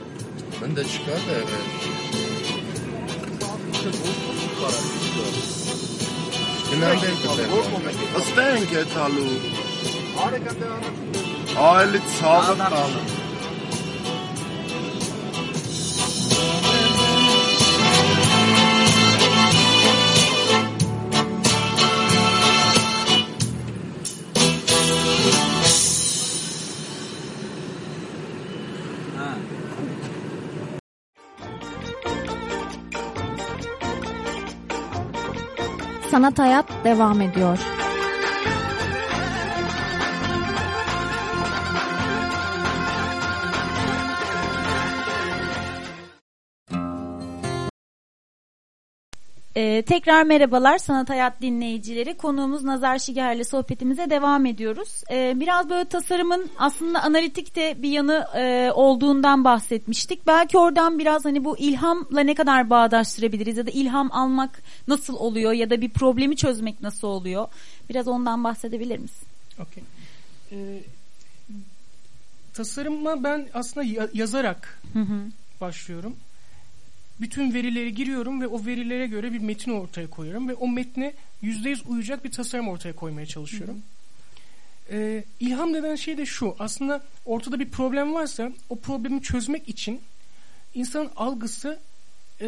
Մնդը չկա տեղ է։ Գնանք կտեղ։ Աստենք է տալու։ Արեք այնտեղ առած։ Այլի ցավը տալու։ Sanat Hayat devam ediyor. Ee, tekrar merhabalar Sanat Hayat dinleyicileri. Konuğumuz Nazar Şiger'le sohbetimize devam ediyoruz. Ee, biraz böyle tasarımın aslında analitik de bir yanı e, olduğundan bahsetmiştik. Belki oradan biraz hani bu ilhamla ne kadar bağdaştırabiliriz ya da ilham almak nasıl oluyor ya da bir problemi çözmek nasıl oluyor? Biraz ondan bahsedebilir misin? Okey. Ee, tasarıma ben aslında ya- yazarak Hı hı. başlıyorum. Bütün verileri giriyorum ve o verilere göre bir metin ortaya koyuyorum ve o metne %100 uyacak bir tasarım ortaya koymaya çalışıyorum. Ee, ilham denen şey de şu. Aslında ortada bir problem varsa o problemi çözmek için insanın algısı e,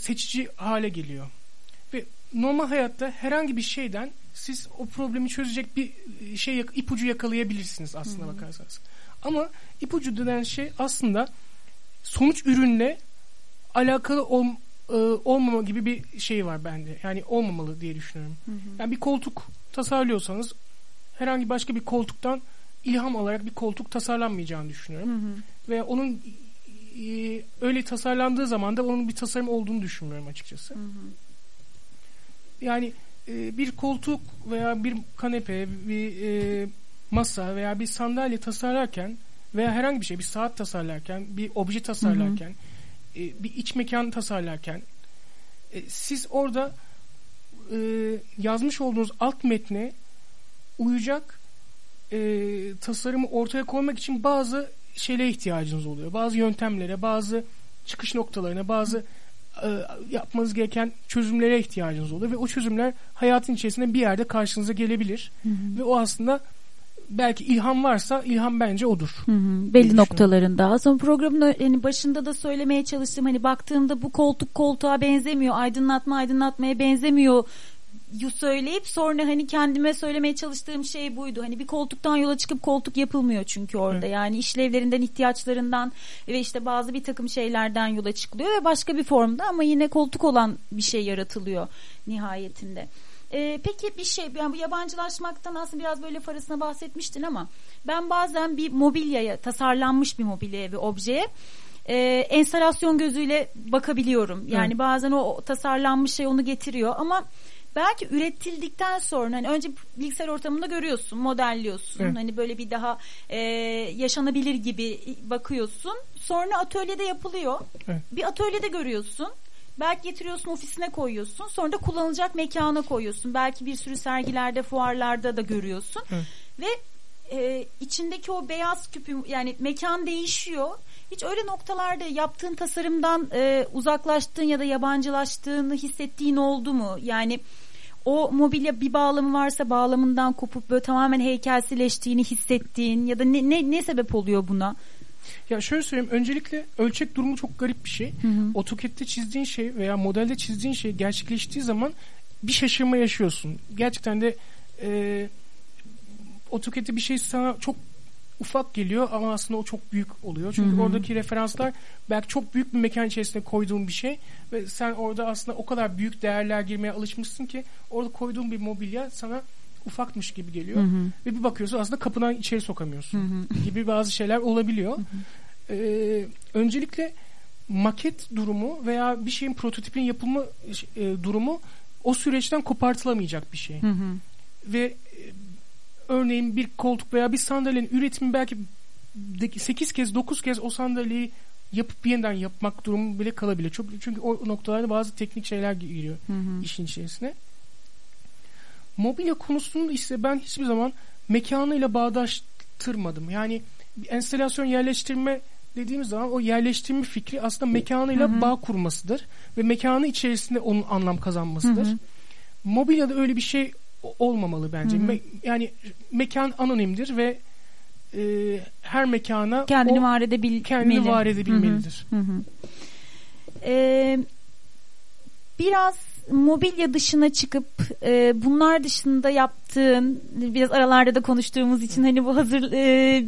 seçici hale geliyor. Ve normal hayatta herhangi bir şeyden siz o problemi çözecek bir şey yak- ipucu yakalayabilirsiniz aslında bakarsanız. Ama ipucu denen şey aslında sonuç ürünle alakalı ol, e, olmama gibi bir şey var bende. Yani olmamalı diye düşünüyorum. Yani bir koltuk tasarlıyorsanız herhangi başka bir koltuktan ilham alarak bir koltuk tasarlanmayacağını düşünüyorum. Ve onun e, öyle tasarlandığı zaman da onun bir tasarım olduğunu düşünmüyorum açıkçası. Yani e, bir koltuk veya bir kanepe, bir e, masa veya bir sandalye tasarlarken veya herhangi bir şey, bir saat tasarlarken, bir obje tasarlarken, e, bir iç mekan tasarlarken e, siz orada e, yazmış olduğunuz alt metne uyacak e, tasarımı ortaya koymak için bazı şeylere ihtiyacınız oluyor. Bazı yöntemlere, bazı çıkış noktalarına, bazı e, yapmanız gereken çözümlere ihtiyacınız oluyor. Ve o çözümler hayatın içerisinde bir yerde karşınıza gelebilir. Ve o aslında belki ilham varsa ilham bence odur. Hı hı, belli noktalarında. Aslında programın yani başında da söylemeye çalıştım. Hani baktığımda bu koltuk koltuğa benzemiyor, aydınlatma aydınlatmaya benzemiyor yu söyleyip sonra hani kendime söylemeye çalıştığım şey buydu. Hani bir koltuktan yola çıkıp koltuk yapılmıyor çünkü orada. Evet. Yani işlevlerinden, ihtiyaçlarından ve işte bazı bir takım şeylerden yola çıkılıyor ve başka bir formda ama yine koltuk olan bir şey yaratılıyor nihayetinde. Ee, peki bir şey yani bu yabancılaşmaktan aslında biraz böyle farasına bahsetmiştin ama ben bazen bir mobilyaya tasarlanmış bir mobilyaya ve objeye e, enstalasyon gözüyle bakabiliyorum. Yani Evet. bazen o, tasarlanmış şey onu getiriyor ama belki üretildikten sonra hani önce bilgisayar ortamında görüyorsun, modelliyorsun. Evet. Hani böyle bir daha e, yaşanabilir gibi bakıyorsun. Sonra atölyede yapılıyor. Evet. Bir atölyede görüyorsun. Belki getiriyorsun ofisine koyuyorsun. Sonra da kullanılacak mekana koyuyorsun. Belki bir sürü sergilerde, fuarlarda da görüyorsun. Evet. Ve e, içindeki o beyaz küpü yani mekan değişiyor. Hiç öyle noktalarda yaptığın tasarımdan e, uzaklaştığın ya da yabancılaştığını hissettiğin oldu mu? Yani o mobilya bir bağlamı varsa bağlamından kopup böyle tamamen heykelsileştiğini hissettiğin ya da ne, ne, ne sebep oluyor buna? Ya şöyle söyleyeyim. Öncelikle ölçek durumu çok garip bir şey. AutoCAD'de çizdiğin şey veya modelde çizdiğin şey gerçekleştiği zaman bir şaşırma yaşıyorsun. Gerçekten de e, AutoCAD'de bir şey sana çok ufak geliyor ama aslında o çok büyük oluyor. Çünkü oradaki referanslar belki çok büyük bir mekan içerisinde koyduğun bir şey ve sen orada aslında o kadar büyük değerler girmeye alışmışsın ki orada koyduğun bir mobilya sana ufakmış gibi geliyor. Ve bir bakıyorsun aslında kapıdan içeri sokamıyorsun gibi bazı şeyler olabiliyor. Ee, öncelikle maket durumu veya bir şeyin prototipin yapılma e, durumu o süreçten kopartılamayacak bir şey. Ve e, örneğin bir koltuk veya bir sandalyenin üretimi belki 8 kez 9 kez o sandalyeyi yapıp yeniden yapmak durumu bile kalabilir. Çok, çünkü o noktalarda bazı teknik şeyler giriyor işin içerisine. Mobilya konusunda ise ben hiçbir zaman mekanıyla bağdaştırmadım. Yani bir enstalasyon yerleştirme dediğimiz zaman o yerleştirme fikri aslında mekanıyla bağ kurmasıdır ve mekanı içerisinde onun anlam kazanmasıdır. Mobilyada öyle bir şey olmamalı bence. Me- yani mekan anonimdir ve e, her mekana Kendini o var edebilmeli. kendini var edebilmelidir. Hı hı. Ee, biraz mobilya dışına çıkıp e, bunlar dışında yaptığın biraz aralarda da konuştuğumuz için hani bu hazır e,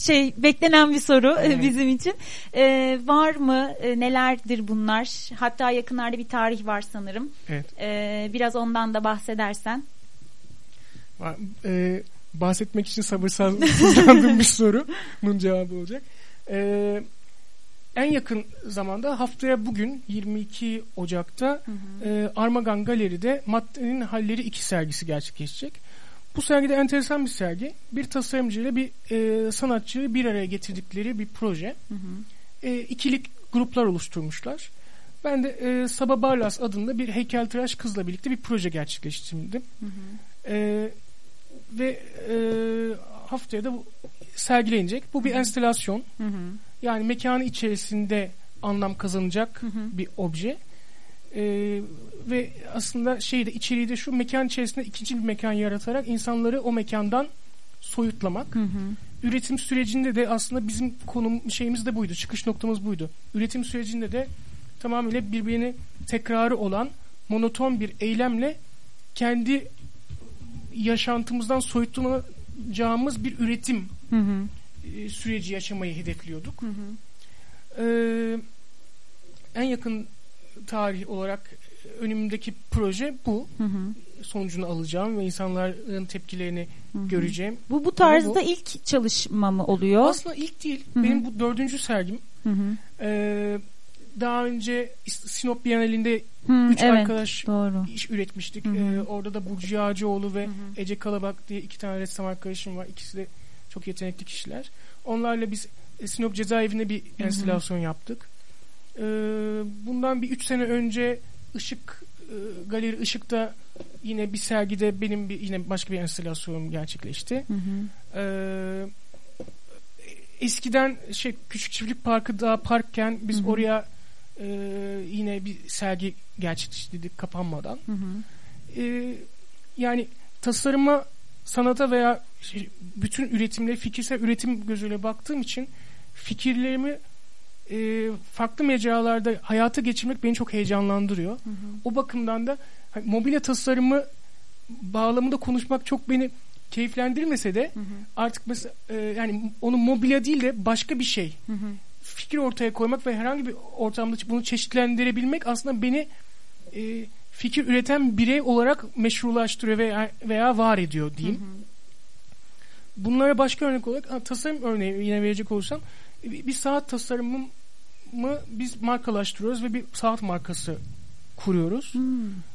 şey beklenen bir soru e, Evet. bizim için E, var mı E, nelerdir bunlar hatta yakınlarda bir tarih var sanırım Evet. E, biraz ondan da bahsedersen e, bahsetmek için sabırsızlandığım bir sorunun cevabı olacak. E, en yakın zamanda haftaya bugün 22 Ocak'ta e, Armagan Galeri'de Maddenin Halleri 2 sergisi gerçekleşecek. Bu sergide enteresan bir sergi. Bir tasarımcı ile bir e, sanatçıyı bir araya getirdikleri bir proje. E, ikilik gruplar oluşturmuşlar. Ben de e, Saba Barlas adında bir heykeltıraş kızla birlikte bir proje gerçekleştirdim. E, ve e, haftaya da bu sergilenecek. Bu bir enstalasyon. Yani mekanı içerisinde anlam kazanacak bir obje. E, ve aslında şey de içeriği de şu mekan içerisinde ikinci bir mekan yaratarak insanları o mekandan soyutlamak. Üretim sürecinde de aslında bizim konum şeyimiz de buydu. Çıkış noktamız buydu. Üretim sürecinde de tamamıyla birbirini tekrarı olan monoton bir eylemle kendi yaşantımızdan soyutlanacağımız bir üretim Hı hı. E, süreci yaşamayı hedefliyorduk. Ee, en yakın tarih olarak önümdeki proje bu. Hı hı. Sonucunu alacağım ve insanların tepkilerini göreceğim. Bu bu tarzda Bu- ilk çalışma mı oluyor? Aslında ilk değil. Hı hı. Benim bu dördüncü sergim. Hı hı. Ee, daha önce Sinop Bienalinde Hı, üç evet, arkadaş doğru. iş üretmiştik. Hı hı. Ee, orada da Burcu Yağcıoğlu ve Ece Kalabak diye iki tane ressam arkadaşım var. İkisi de çok yetenekli kişiler. Onlarla biz e, Sinop Cezaevi'nde bir enstalasyon yaptık. Ee, bundan bir üç sene önce Işık e, Galeri Işık'ta yine bir sergide benim bir yine başka bir enstalasyonum gerçekleşti. Hı hı. Ee, eskiden şey Küçük Çiftlik Parkı daha parkken biz Hı hı. oraya e, yine bir sergi gerçekleştirdik kapanmadan. Hı hı. Ee, yani tasarıma, sanata veya şey, bütün üretimle fikirsel üretim gözüyle baktığım için fikirlerimi e, farklı mecralarda hayata geçirmek beni çok heyecanlandırıyor. O bakımdan da hani, mobilya tasarımı bağlamında konuşmak çok beni keyiflendirmese de artık mesela e, yani onu mobilya değil de başka bir şey. Fikir ortaya koymak ve herhangi bir ortamda bunu çeşitlendirebilmek aslında beni e, fikir üreten birey olarak meşrulaştırıyor veya, veya var ediyor diyeyim. Bunlara başka örnek olarak tasarım örneği yine verecek olursam bir, saat tasarımımı biz markalaştırıyoruz ve bir saat markası kuruyoruz.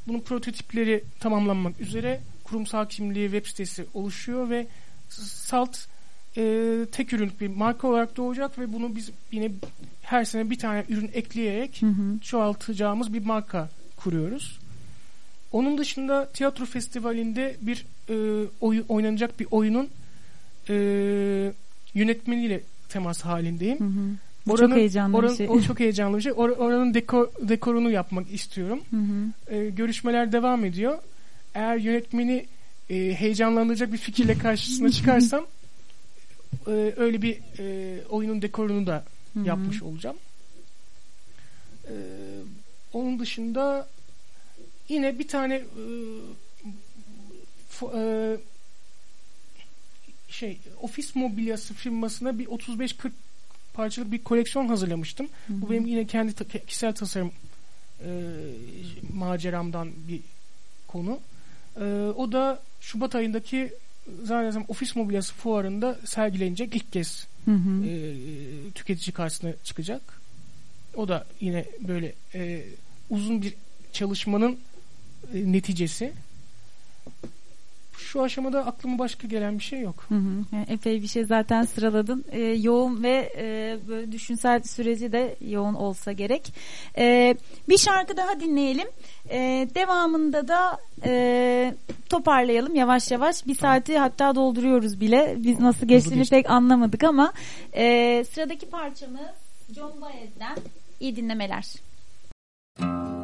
Bunun prototipleri tamamlanmak üzere kurumsal kimliği web sitesi oluşuyor ve Salt e, tek ürünlük bir marka olarak doğacak ve bunu biz yine her sene bir tane ürün ekleyerek Hı hı. çoğaltacağımız bir marka kuruyoruz. Onun dışında tiyatro festivalinde bir e, oy- oynanacak bir oyunun e, yönetmeniyle temas halindeyim. Hı hı. Bu çok heyecanlı bir oran- şey. O çok heyecanlı bir şey. Or- oranın dekor, dekorunu yapmak istiyorum. Hı hı. E, görüşmeler devam ediyor. Eğer yönetmeni e, heyecanlandıracak bir fikirle karşısına çıkarsam e, öyle bir e, oyunun dekorunu da Hı hı. yapmış olacağım. E, onun dışında yine bir tane e, fo- e, şey ofis mobilyası firmasına bir 35-40 parçalık bir koleksiyon hazırlamıştım. Bu benim yine kendi ta- kişisel tasarım e, maceramdan bir konu. E, o da Şubat ayındaki zannedersem ofis mobilyası fuarında sergilenecek ilk kez Hı hı. e, tüketici karşısına çıkacak. O da yine böyle e, uzun bir çalışmanın e, neticesi. Şu aşamada aklıma başka gelen bir şey yok. Hı hı. Yani epey bir şey zaten sıraladın. Ee, yoğun ve e, böyle düşünsel süreci de yoğun olsa gerek. Ee, bir şarkı daha dinleyelim. Ee, devamında da e, toparlayalım yavaş yavaş. Bir saati hatta dolduruyoruz bile. Biz nasıl geçtiğini geçti. pek anlamadık ama e, sıradaki parçamız John Baez'den iyi dinlemeler. Well,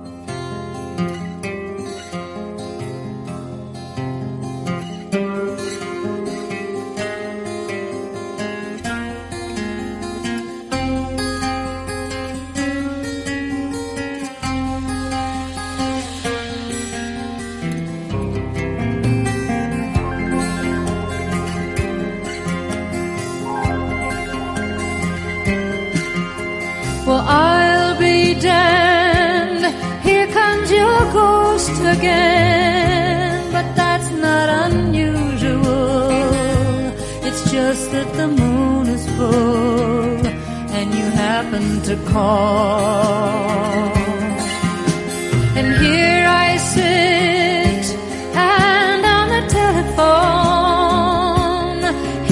just that the moon is full and you happen to call. And here I sit and on the telephone,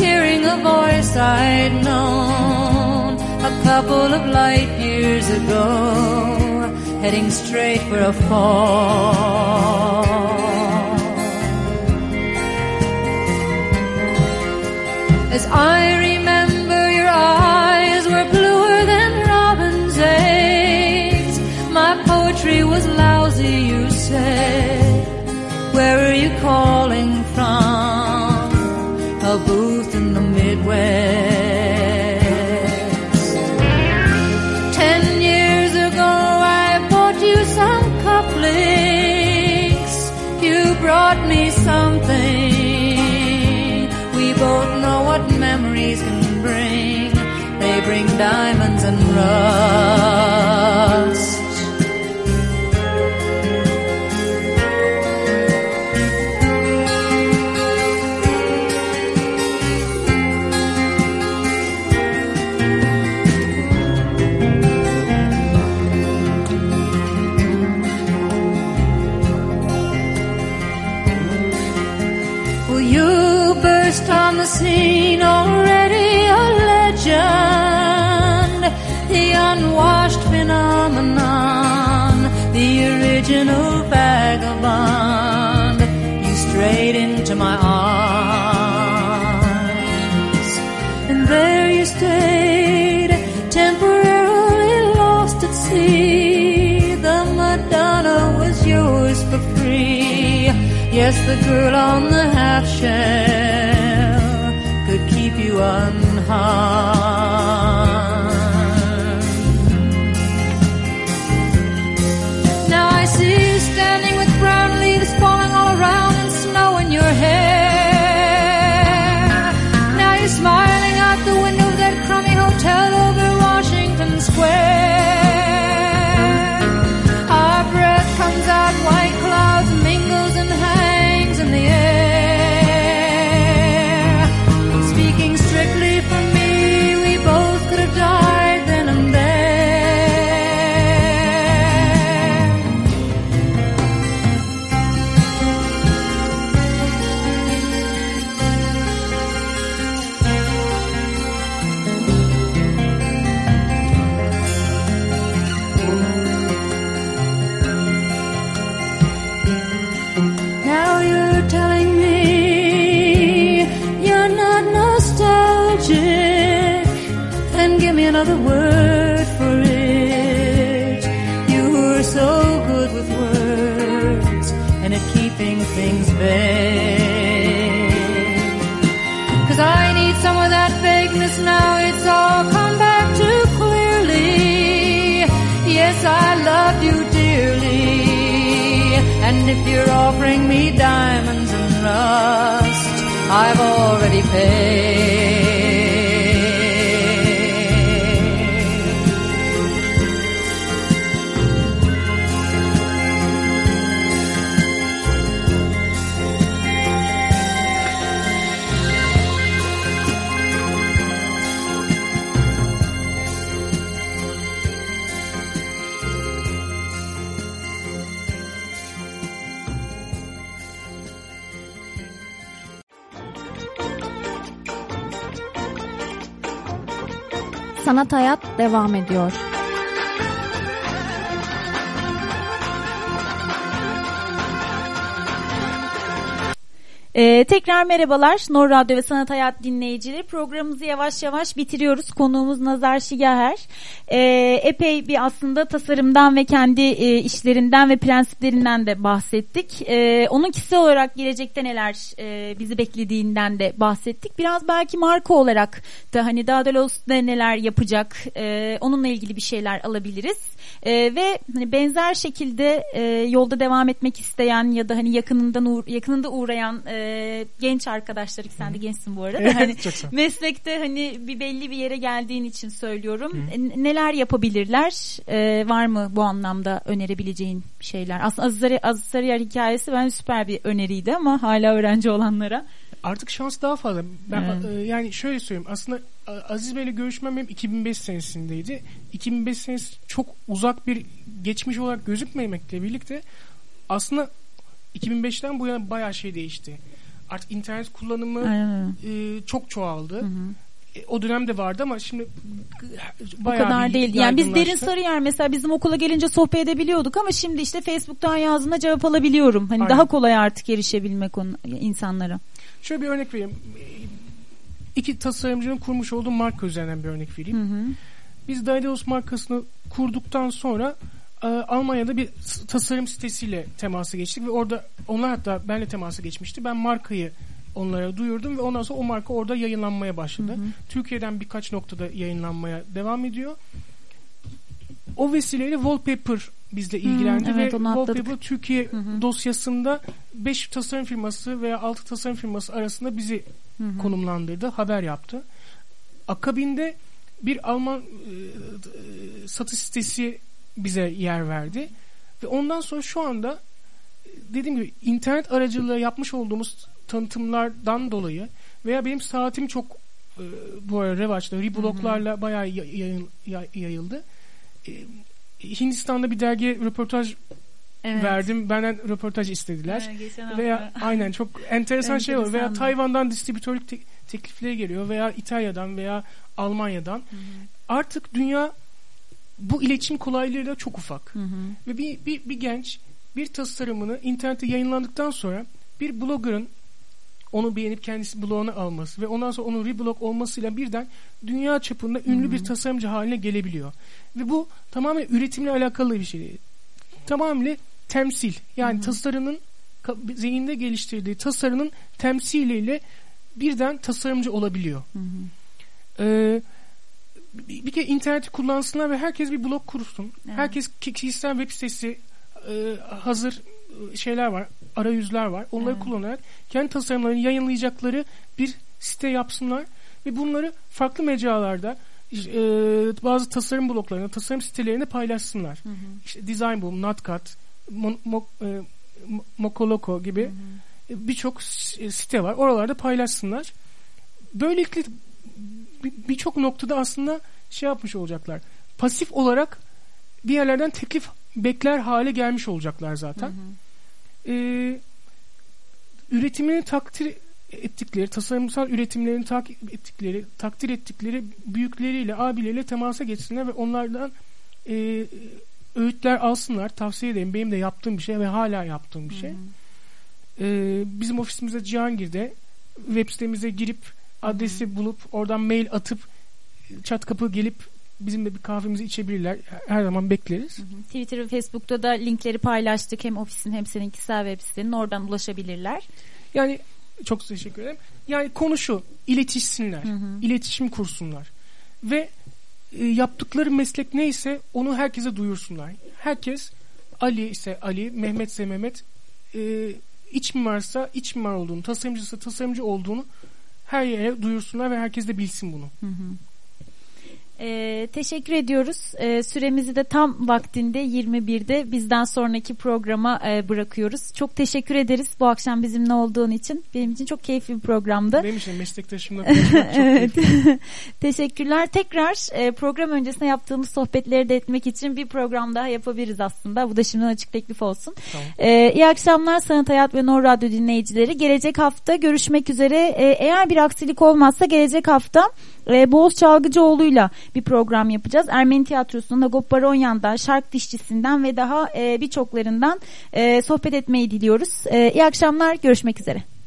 hearing a voice I'd known a couple of light years ago, heading straight for a fall. I and I original vagabond. You strayed into my arms, and there you stayed, temporarily lost at sea. The Madonna was yours for free. Yes, the girl on the half shell could keep you unharmed. Vague. Cause I need some of that vagueness now. It's all come back too clearly. Yes, I love you dearly. And if you're offering me diamonds and rust, I've already paid. Hayat devam ediyor. Ee, tekrar merhabalar Nor Radyo ve Sanat Hayat dinleyicileri. Programımızı yavaş yavaş bitiriyoruz. Konuğumuz Nazar Şigaher. Ee, epey bir aslında tasarımdan ve kendi e, işlerinden ve prensiplerinden de bahsettik. Ee, onun kişisel olarak gelecekte neler e, bizi beklediğinden de bahsettik. Biraz belki marka olarak da hani Daedalos'da neler yapacak e, onunla ilgili bir şeyler alabiliriz. E, ve hani benzer şekilde e, yolda devam etmek isteyen ya da hani yakınından uğra- yakınında uğrayan e, genç arkadaşlar sen de gençsin bu arada. Hani meslekte hani bir belli bir yere geldiğin için söylüyorum. E, Neler yapabilirler? E, var mı bu anlamda önerebileceğin şeyler? Aslında Aziz Sarı- Aziz Sarıyer hikayesi bence süper bir öneriydi ama hala öğrenci olanlara. Artık şans daha fazla. Ben Evet. e, yani şöyle söyleyeyim. Aslında e, Aziz Bey'le görüşmem benim 2005 senesindeydi. 2005 senesi çok uzak bir geçmiş olarak gözükmemekle birlikte aslında 2005'ten bu yana bayağı şey değişti. Artık internet kullanımı e, çok çoğaldı. E, o dönemde vardı ama şimdi bayağı kadar bir değil. Yani biz Derin yaygınlaştı. Sarıyer mesela bizim okula gelince sohbet edebiliyorduk ama şimdi işte Facebook'tan yazdığında cevap alabiliyorum. Hani Aynen. daha kolay artık erişebilmek onu, insanlara. Şöyle bir örnek vereyim. İki tasarımcının kurmuş olduğu marka üzerinden bir örnek vereyim. Hı hı. Biz Daedalus markasını kurduktan sonra Almanya'da bir tasarım sitesiyle temasa geçtik ve orada onlar hatta benle temasa geçmişti. Ben markayı onlara duyurdum ve ondan sonra o marka orada yayınlanmaya başladı. Türkiye'den birkaç noktada yayınlanmaya devam ediyor. O vesileyle Wallpaper bizle ilgilendi evet, ve. Wallpaper Türkiye dosyasında 5 tasarım firması veya 6 tasarım firması arasında bizi konumlandırdı, haber yaptı. Akabinde bir Alman e, e, satış sitesi bize yer verdi ve ondan sonra şu anda dediğim gibi internet aracılığıyla yapmış olduğumuz tanıtımlardan dolayı veya benim saatim çok e, bu ara revaçta rebloglarla bayağı ya- yayın- yay- yayıldı. E, Hindistan'da bir dergiye röportaj Evet. verdim. Benden röportaj istediler. Hafta. Veya aynen çok enteresan şey var. Veya. Tayvan'dan distribütörlük te- teklifleri geliyor veya İtalya'dan veya Almanya'dan. Artık dünya bu iletişim kolaylığıyla çok ufak. Ve bir, bir, bir genç bir tasarımını internette yayınlandıktan sonra bir blogger'ın onu beğenip kendisi bloguna alması ve ondan sonra onun reblog olmasıyla birden dünya çapında ünlü bir tasarımcı haline gelebiliyor. Ve bu tamamen üretimle alakalı bir şey. Tamamıyla temsil. Yani tasarının ka- zihinde geliştirdiği tasarının temsiliyle birden tasarımcı olabiliyor. Ee, bir kere interneti kullansınlar ve herkes bir blog kursun. Herkes ki- kişisel web sitesi e, hazır e, şeyler var, arayüzler var. Onları kullanarak kendi tasarımlarını yayınlayacakları bir site yapsınlar ve bunları farklı mecralarda e, bazı tasarım bloklarında, tasarım sitelerinde paylaşsınlar. İşte Design Boom, Notcut, Mo- Mo- e, Mo- Mokoloko gibi e, birçok s- site var. Oralarda paylaşsınlar. Böylelikle birçok noktada aslında şey yapmış olacaklar. Pasif olarak bir yerlerden teklif bekler hale gelmiş olacaklar zaten. Ee, üretimini takdir ettikleri, tasarımsal üretimlerini takip ettikleri, takdir ettikleri büyükleriyle, abileriyle temasa geçsinler ve onlardan e, öğütler alsınlar. Tavsiye ederim. Benim de yaptığım bir şey ve hala yaptığım bir şey. Ee, bizim ofisimizde Cihangir'de web sitemize girip adresi bulup oradan mail atıp çat kapı gelip bizimle bir kahvemizi içebilirler. Her zaman bekleriz. Twitter ve Facebook'ta da linkleri paylaştık. Hem ofisin hem senin kişisel web sitenin. Oradan ulaşabilirler. Yani çok teşekkür ederim. Yani konu şu. iletişsinler. iletişim kursunlar. Ve e, yaptıkları meslek neyse onu herkese duyursunlar. Herkes Ali ise Ali, Mehmet ise Mehmet e, iç mimarsa iç mimar olduğunu, tasarımcısı tasarımcı olduğunu her yere duyursunlar ve herkes de bilsin bunu. Ee, teşekkür ediyoruz. Ee, süremizi de tam vaktinde 21'de bizden sonraki programa e, bırakıyoruz. Çok teşekkür ederiz bu akşam bizimle olduğun için. Benim için çok keyifli bir programdı. Benim için meslektaşımla konuşmak çok evet. Teşekkürler. Tekrar e, program öncesinde yaptığımız sohbetleri de etmek için bir program daha yapabiliriz aslında. Bu da şimdiden açık teklif olsun. Tamam. E, iyi akşamlar Sanat Hayat ve Nor Radyo dinleyicileri. Gelecek hafta görüşmek üzere. E, eğer bir aksilik olmazsa gelecek hafta e, Boğaz Çalgıcıoğlu'yla bir program yapacağız. Ermeni tiyatrosunun Agop Baronyan'dan, Şark Dişçisi'nden ve daha e, birçoklarından e, sohbet etmeyi diliyoruz. E, iyi akşamlar. Görüşmek üzere.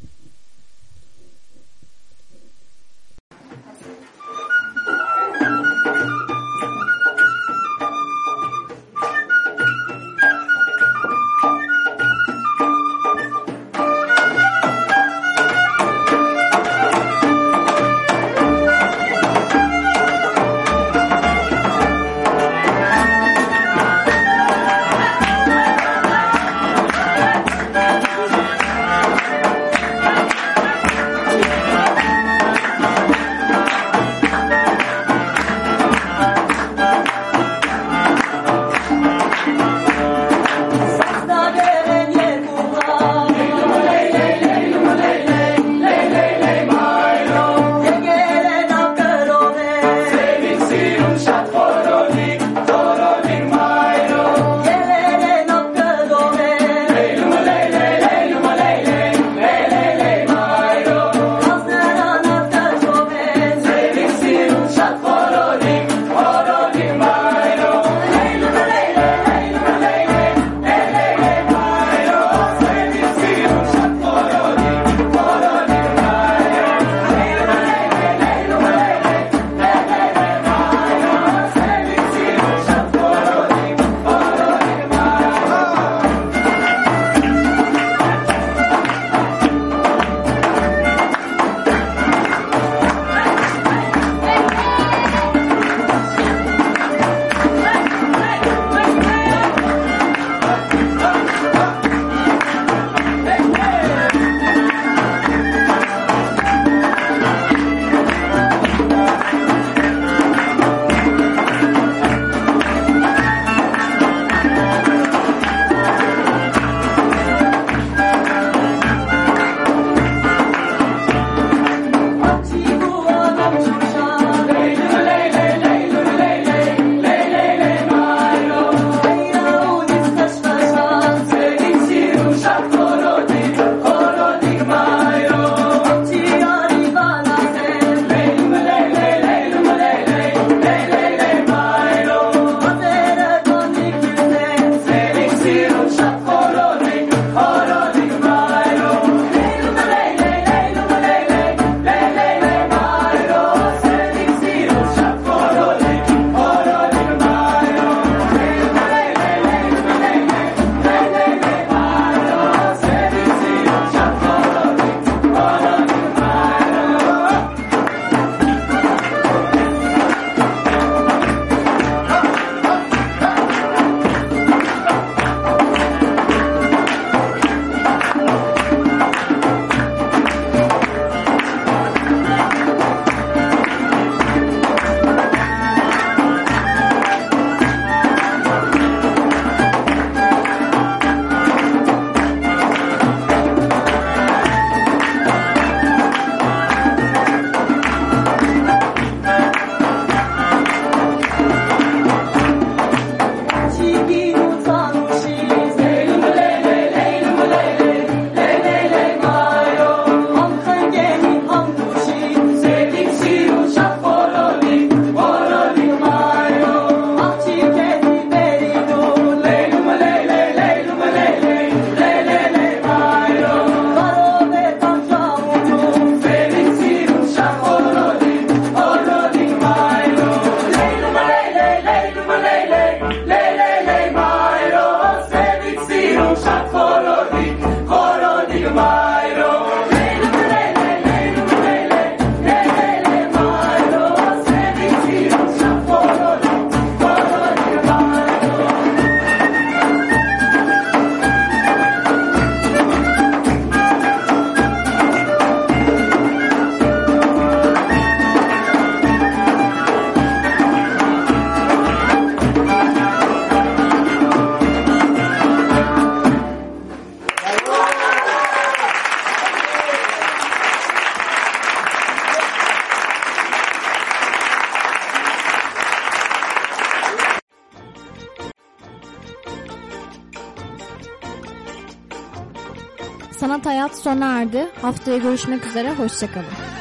Sona erdi. Haftaya görüşmek üzere. Hoşçakalın.